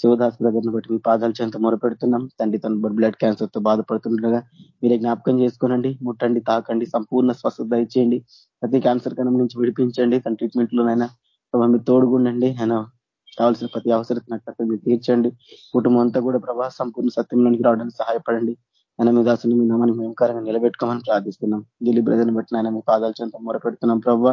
శివదాస్ బ్రదర్ని బట్టి మీ పాదాలు చెంత మొరపెడుతున్నాం. తండ్రి తన బ్లడ్ క్యాన్సర్తో బాధపడుతుండగా మీరే జ్ఞాపకం చేసుకోనండి ముట్టండి తాకండి సంపూర్ణ స్వస్థత ఇచ్చేయండి ప్రతి క్యాన్సర్ కణం నుంచి విడిపించండి తన ట్రీట్మెంట్ లోనైనా మీరు తోడుగుండండి. ఆయన కావాల్సిన ప్రతి అవసరత మీరు తీర్చండి. కుటుంబం అంతా కూడా ప్రభా సంపూర్ణ సత్యంలోనికి రావడానికి సహాయపడండి. ఆయన మీ దాసుని మీ నామాన్ని మేమకారంగా నిలబెట్టుకోమని ప్రార్థిస్తున్నాం. దిలీప్ బ్రదర్ని బట్టి ఆయన మీ పాదాలు చెంత మొరపెడుతున్నాం ప్రభావ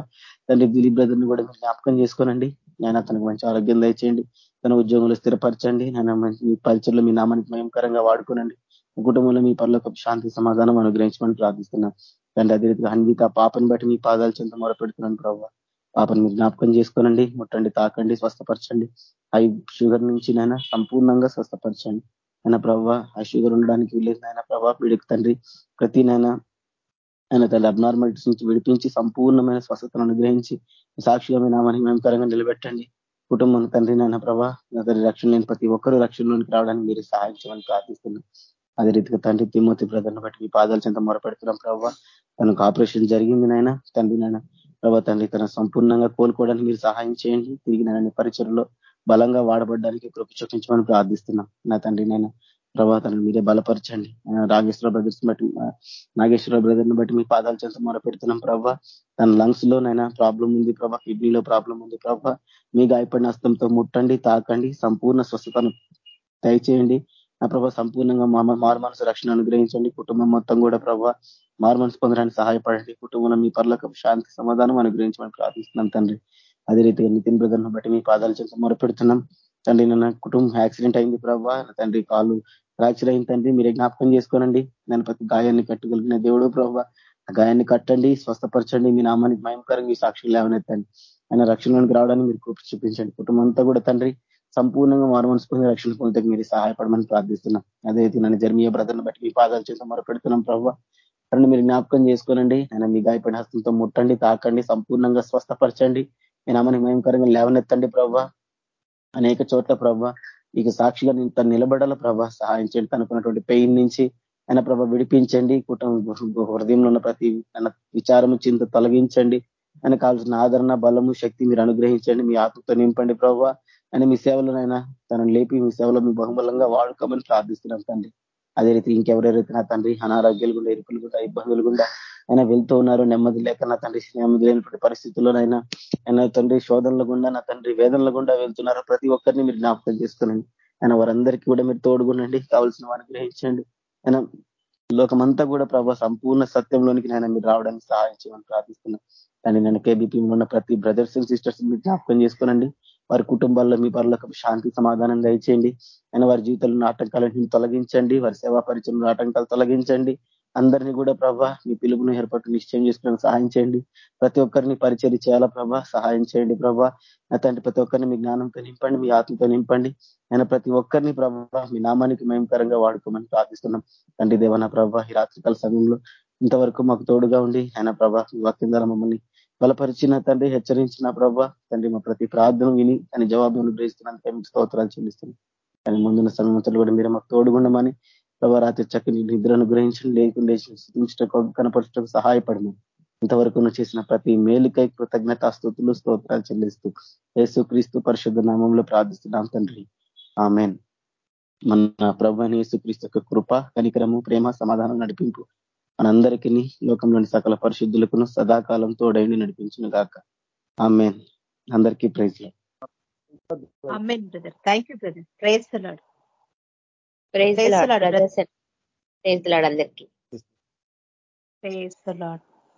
తండ్రి దిలీప్ బ్రదర్ని కూడా మీరు జ్ఞాపకం చేసుకోనండి. నేను తనకు మంచి ఆరోగ్యం దయచేయండి. తన ఉద్యోగంలో స్థిరపరచండి. నేను మీ పరిచయలో మీ నామానికి మేమకరంగా వాడుకోనండి. కుటుంబంలో మీ పనులకు శాంతి సమాధానం అనుగ్రహించమని ప్రార్థిస్తున్నాం. తండ్రి అదే రీతిగా అన్విత పాపని బట్టి మీ పాదాలు చెంత మొరపెడుతున్నాను ప్రభావ పాపని మీరు జ్ఞాపకం చేసుకోనండి. ముట్టండి తాకండి స్వస్థపరచండి. హై షుగర్ నుంచి నైనా సంపూర్ణంగా స్వస్థపరచండి. ఆయన ప్రభావ ఆ షుగర్ ఉండడానికి వీలేదు ఆయన ప్రభావ వీడికి తండ్రి. ప్రతి నాయన ఆయన తల్లి అబ్నార్మాలిటీస్ నుంచి విడిపించి సంపూర్ణమైన స్వస్థతను అనుగ్రహించి సాక్షిగా మీ నామాన్ని మేమకరంగా నిలబెట్టండి. కుటుంబం తండ్రి నాయన ప్రభా తండ్రి రక్షణ లేని ప్రతి ఒక్కరూ రక్షణలోనికి రావడానికి మీరు సహాయం చేయమని ప్రార్థిస్తున్నాం. అదే రీతిగా తండ్రి తిమ్మతి బ్రదర్ని బట్టి మీ పాదాల చెంత మొరపెడుతున్నాం ప్రభావ తనకు ఆపరేషన్ జరిగింది నాయన. తండ్రి నాయన ప్రభా తండ్రి తన సంపూర్ణంగా కోలుకోవడానికి మీరు సహాయం చేయండి. తిరిగి నన్ను పరిచయలో బలంగా వాడబడ్డానికి కృప చూపించమని ప్రార్థిస్తున్నాం. నా తండ్రి నేను ప్రభా తను మీరే బలపరచండి. నాగేశ్వర బ్రదర్స్ బట్టి నాగేశ్వర బ్రదర్ని బట్టి మీ పాదాలు చేత మొర పెడుతున్నాం ప్రభా. తన లంగ్స్లో నైనా ప్రాబ్లం ఉంది ప్రభా కిడ్నీలో ప్రాబ్లం ఉంది ప్రభా. మీ గాయపడిన హస్తంతో ముట్టండి తాకండి సంపూర్ణ స్వస్థతను దయచేయండి. నా ప్రభా సంపూర్ణంగా మారు మనసు రక్షణ అనుగ్రహించండి. కుటుంబం మొత్తం కూడా ప్రభా మారు మనసు పొందడానికి సహాయపడండి. కుటుంబంలో మీ పర్లకు శాంతి సమాధానం అనుగ్రహించమని ప్రార్థిస్తున్నాం తండ్రి. అదే రీతిగా నితిన్ బ్రదర్ను బట్టి మీ పాదాలు చేసి మొరపెడుతున్నాం తండ్రి నన్న కుటుంబం యాక్సిడెంట్ అయింది ప్రభావ తండ్రి కాలు ఫ్రాక్చర్ అయిన తండ్రి మీరే జ్ఞాపకం చేసుకోనండి. నేను ప్రతి గాయాన్ని కట్టగలిగిన దేవుడు ప్రభావ ఆ గాయాన్ని కట్టండి స్వస్థపరచండి. మీ నామానికి భయంకరంగా మీ సాక్షులు లేవనెత్తండి. ఆయన రక్షణలోనికి రావడానికి మీరు కృప చూపించండి. కుటుంబం అంతా కూడా తండ్రి సంపూర్ణంగా మారుమనసుకుని రక్షణ పొందడానికి మీరు సహాయపడమని ప్రార్థిస్తున్నాం. అదే నన్ను జర్మీయ బ్రదర్ని బట్టి మీ పాదాలు చేసి మొరపెడుతున్నాం ప్రభావ తనని మీరు జ్ఞాపకం చేసుకోనండి. ఆయన మీ గాయపడిన హస్తంతో ముట్టండి తాకండి సంపూర్ణంగా స్వస్థపరచండి. నేను అమ్మని భయంకరంగా లేవనెత్తండి ప్రభావ అనేక చోట్ల ప్రభావ ఇక సాక్షిగా నేను తను నిలబడాల ప్రభా సహాయం చేయండి. తనకున్నటువంటి పెయిన్ నుంచి ఆయన ప్రభ విడిపించండి. కుటుంబ హృదయంలో ఉన్న ప్రతి విచారము చింత తొలగించండి. ఆయన కావాల్సిన ఆదరణ బలము శక్తి మీరు అనుగ్రహించండి. మీ ఆత్మతో నింపండి ప్రభావ అని మీ సేవలోనైనా తనను లేపి మీ సేవలో మీ బహుమలంగా వాడుకోమని ప్రార్థిస్తున్నాం తండ్రి. అదే రీతి ఇంకెవరెవరైతే నా తండ్రి అనారోగ్యాలు గుండా ఇరుకులు గుండా ఇబ్బందులు గుండా ఆయన వెళ్తూ ఉన్నారు. నెమ్మది లేక నా తండ్రి నెమ్మది లేనటువంటి పరిస్థితుల్లోనైనా ఆయన తండ్రి శోధనల గుండా నా తండ్రి వేదనల గుండా వెళ్తున్నారు. ప్రతి ఒక్కరిని మీరు జ్ఞాపకం చేసుకునండి. ఆయన వారందరికీ కూడా మీరు తోడుగునండి కావాల్సిన వారిని గ్రహించండి. ఆయన లోకమంతా కూడా ప్రభావ సంపూర్ణ సత్యంలోనికి నేను మీరు రావడానికి సహాయం ప్రార్థిస్తున్నాను కానీ నేను కేబీపీ ఉన్న ప్రతి బ్రదర్స్ అండ్ సిస్టర్స్ మీరు జ్ఞాపకం చేసుకోనండి. వారి కుటుంబాల్లో మీ పరులకు శాంతి సమాధానం దయచేయండి. ఆయన వారి జీవితంలో ఆటంకాలను తొలగించండి. వారి సేవా పరిచయంలో ఆటంకాలు తొలగించండి. అందరినీ కూడా ప్రభా మీ పిలుపును ఏర్పాటు నిశ్చయం చేసుకుని సహాయం చేయండి. ప్రతి ఒక్కరిని పరిచయం చేయాలా ప్రభా? సహాయం చేయండి ప్రభా. నా తండ్రి ప్రతి ఒక్కరిని మీ జ్ఞానంతో నింపండి మీ ఆత్మతో నింపండి. ఆయన ప్రతి ఒక్కరిని ప్రభా మీ నామానికి మయంకరంగా వాడుకోమని ప్రార్థిస్తున్నాం. తండ్రి దేవన ప్రభా ఈ రాత్రికాల సమయంలో ఇంతవరకు మాకు తోడుగా ఉండి ఆయన ప్రభా మీ వాక్యం ద్వారా మమ్మల్ని బలపరిచిన తండ్రి హెచ్చరించిన ప్రభా తండ్రి మా ప్రతి ప్రార్థన విని అని జవాబు అనుగ్రహిస్తున్నందుకే స్తోత్రాలు చెల్లిస్తున్నాం. కానీ ముందున్న సమయంలో కూడా మీరు మాకు తోడుగుండమని ప్రభా రాత్రి చక్కని నిద్రను గ్రహించండి లేకుండా స్థితించటకు కనపరచటకు సహాయపడము ఇంతవరకు చేసిన ప్రతి మేలుకై కృతజ్ఞత స్థుతులు స్తోత్రాలు చెల్లిస్తూ యేసు క్రీస్తు పరిశుద్ధ నామంలో ప్రార్థిస్తున్నాం తండ్రి. ఆమెన్. మన ప్రభు యేసుక్రీస్తు యొక్క కృప కనికరము ప్రేమ సమాధానం నడిపింపు మనందరికీ లోకంలోని సకల పరిశుద్ధులకు సదాకాలం తోడైండి నడిపించిన గాక ఆమెన్. అందరికీ praise. Thank you brother. Praise praise అందరికీ. లాడ్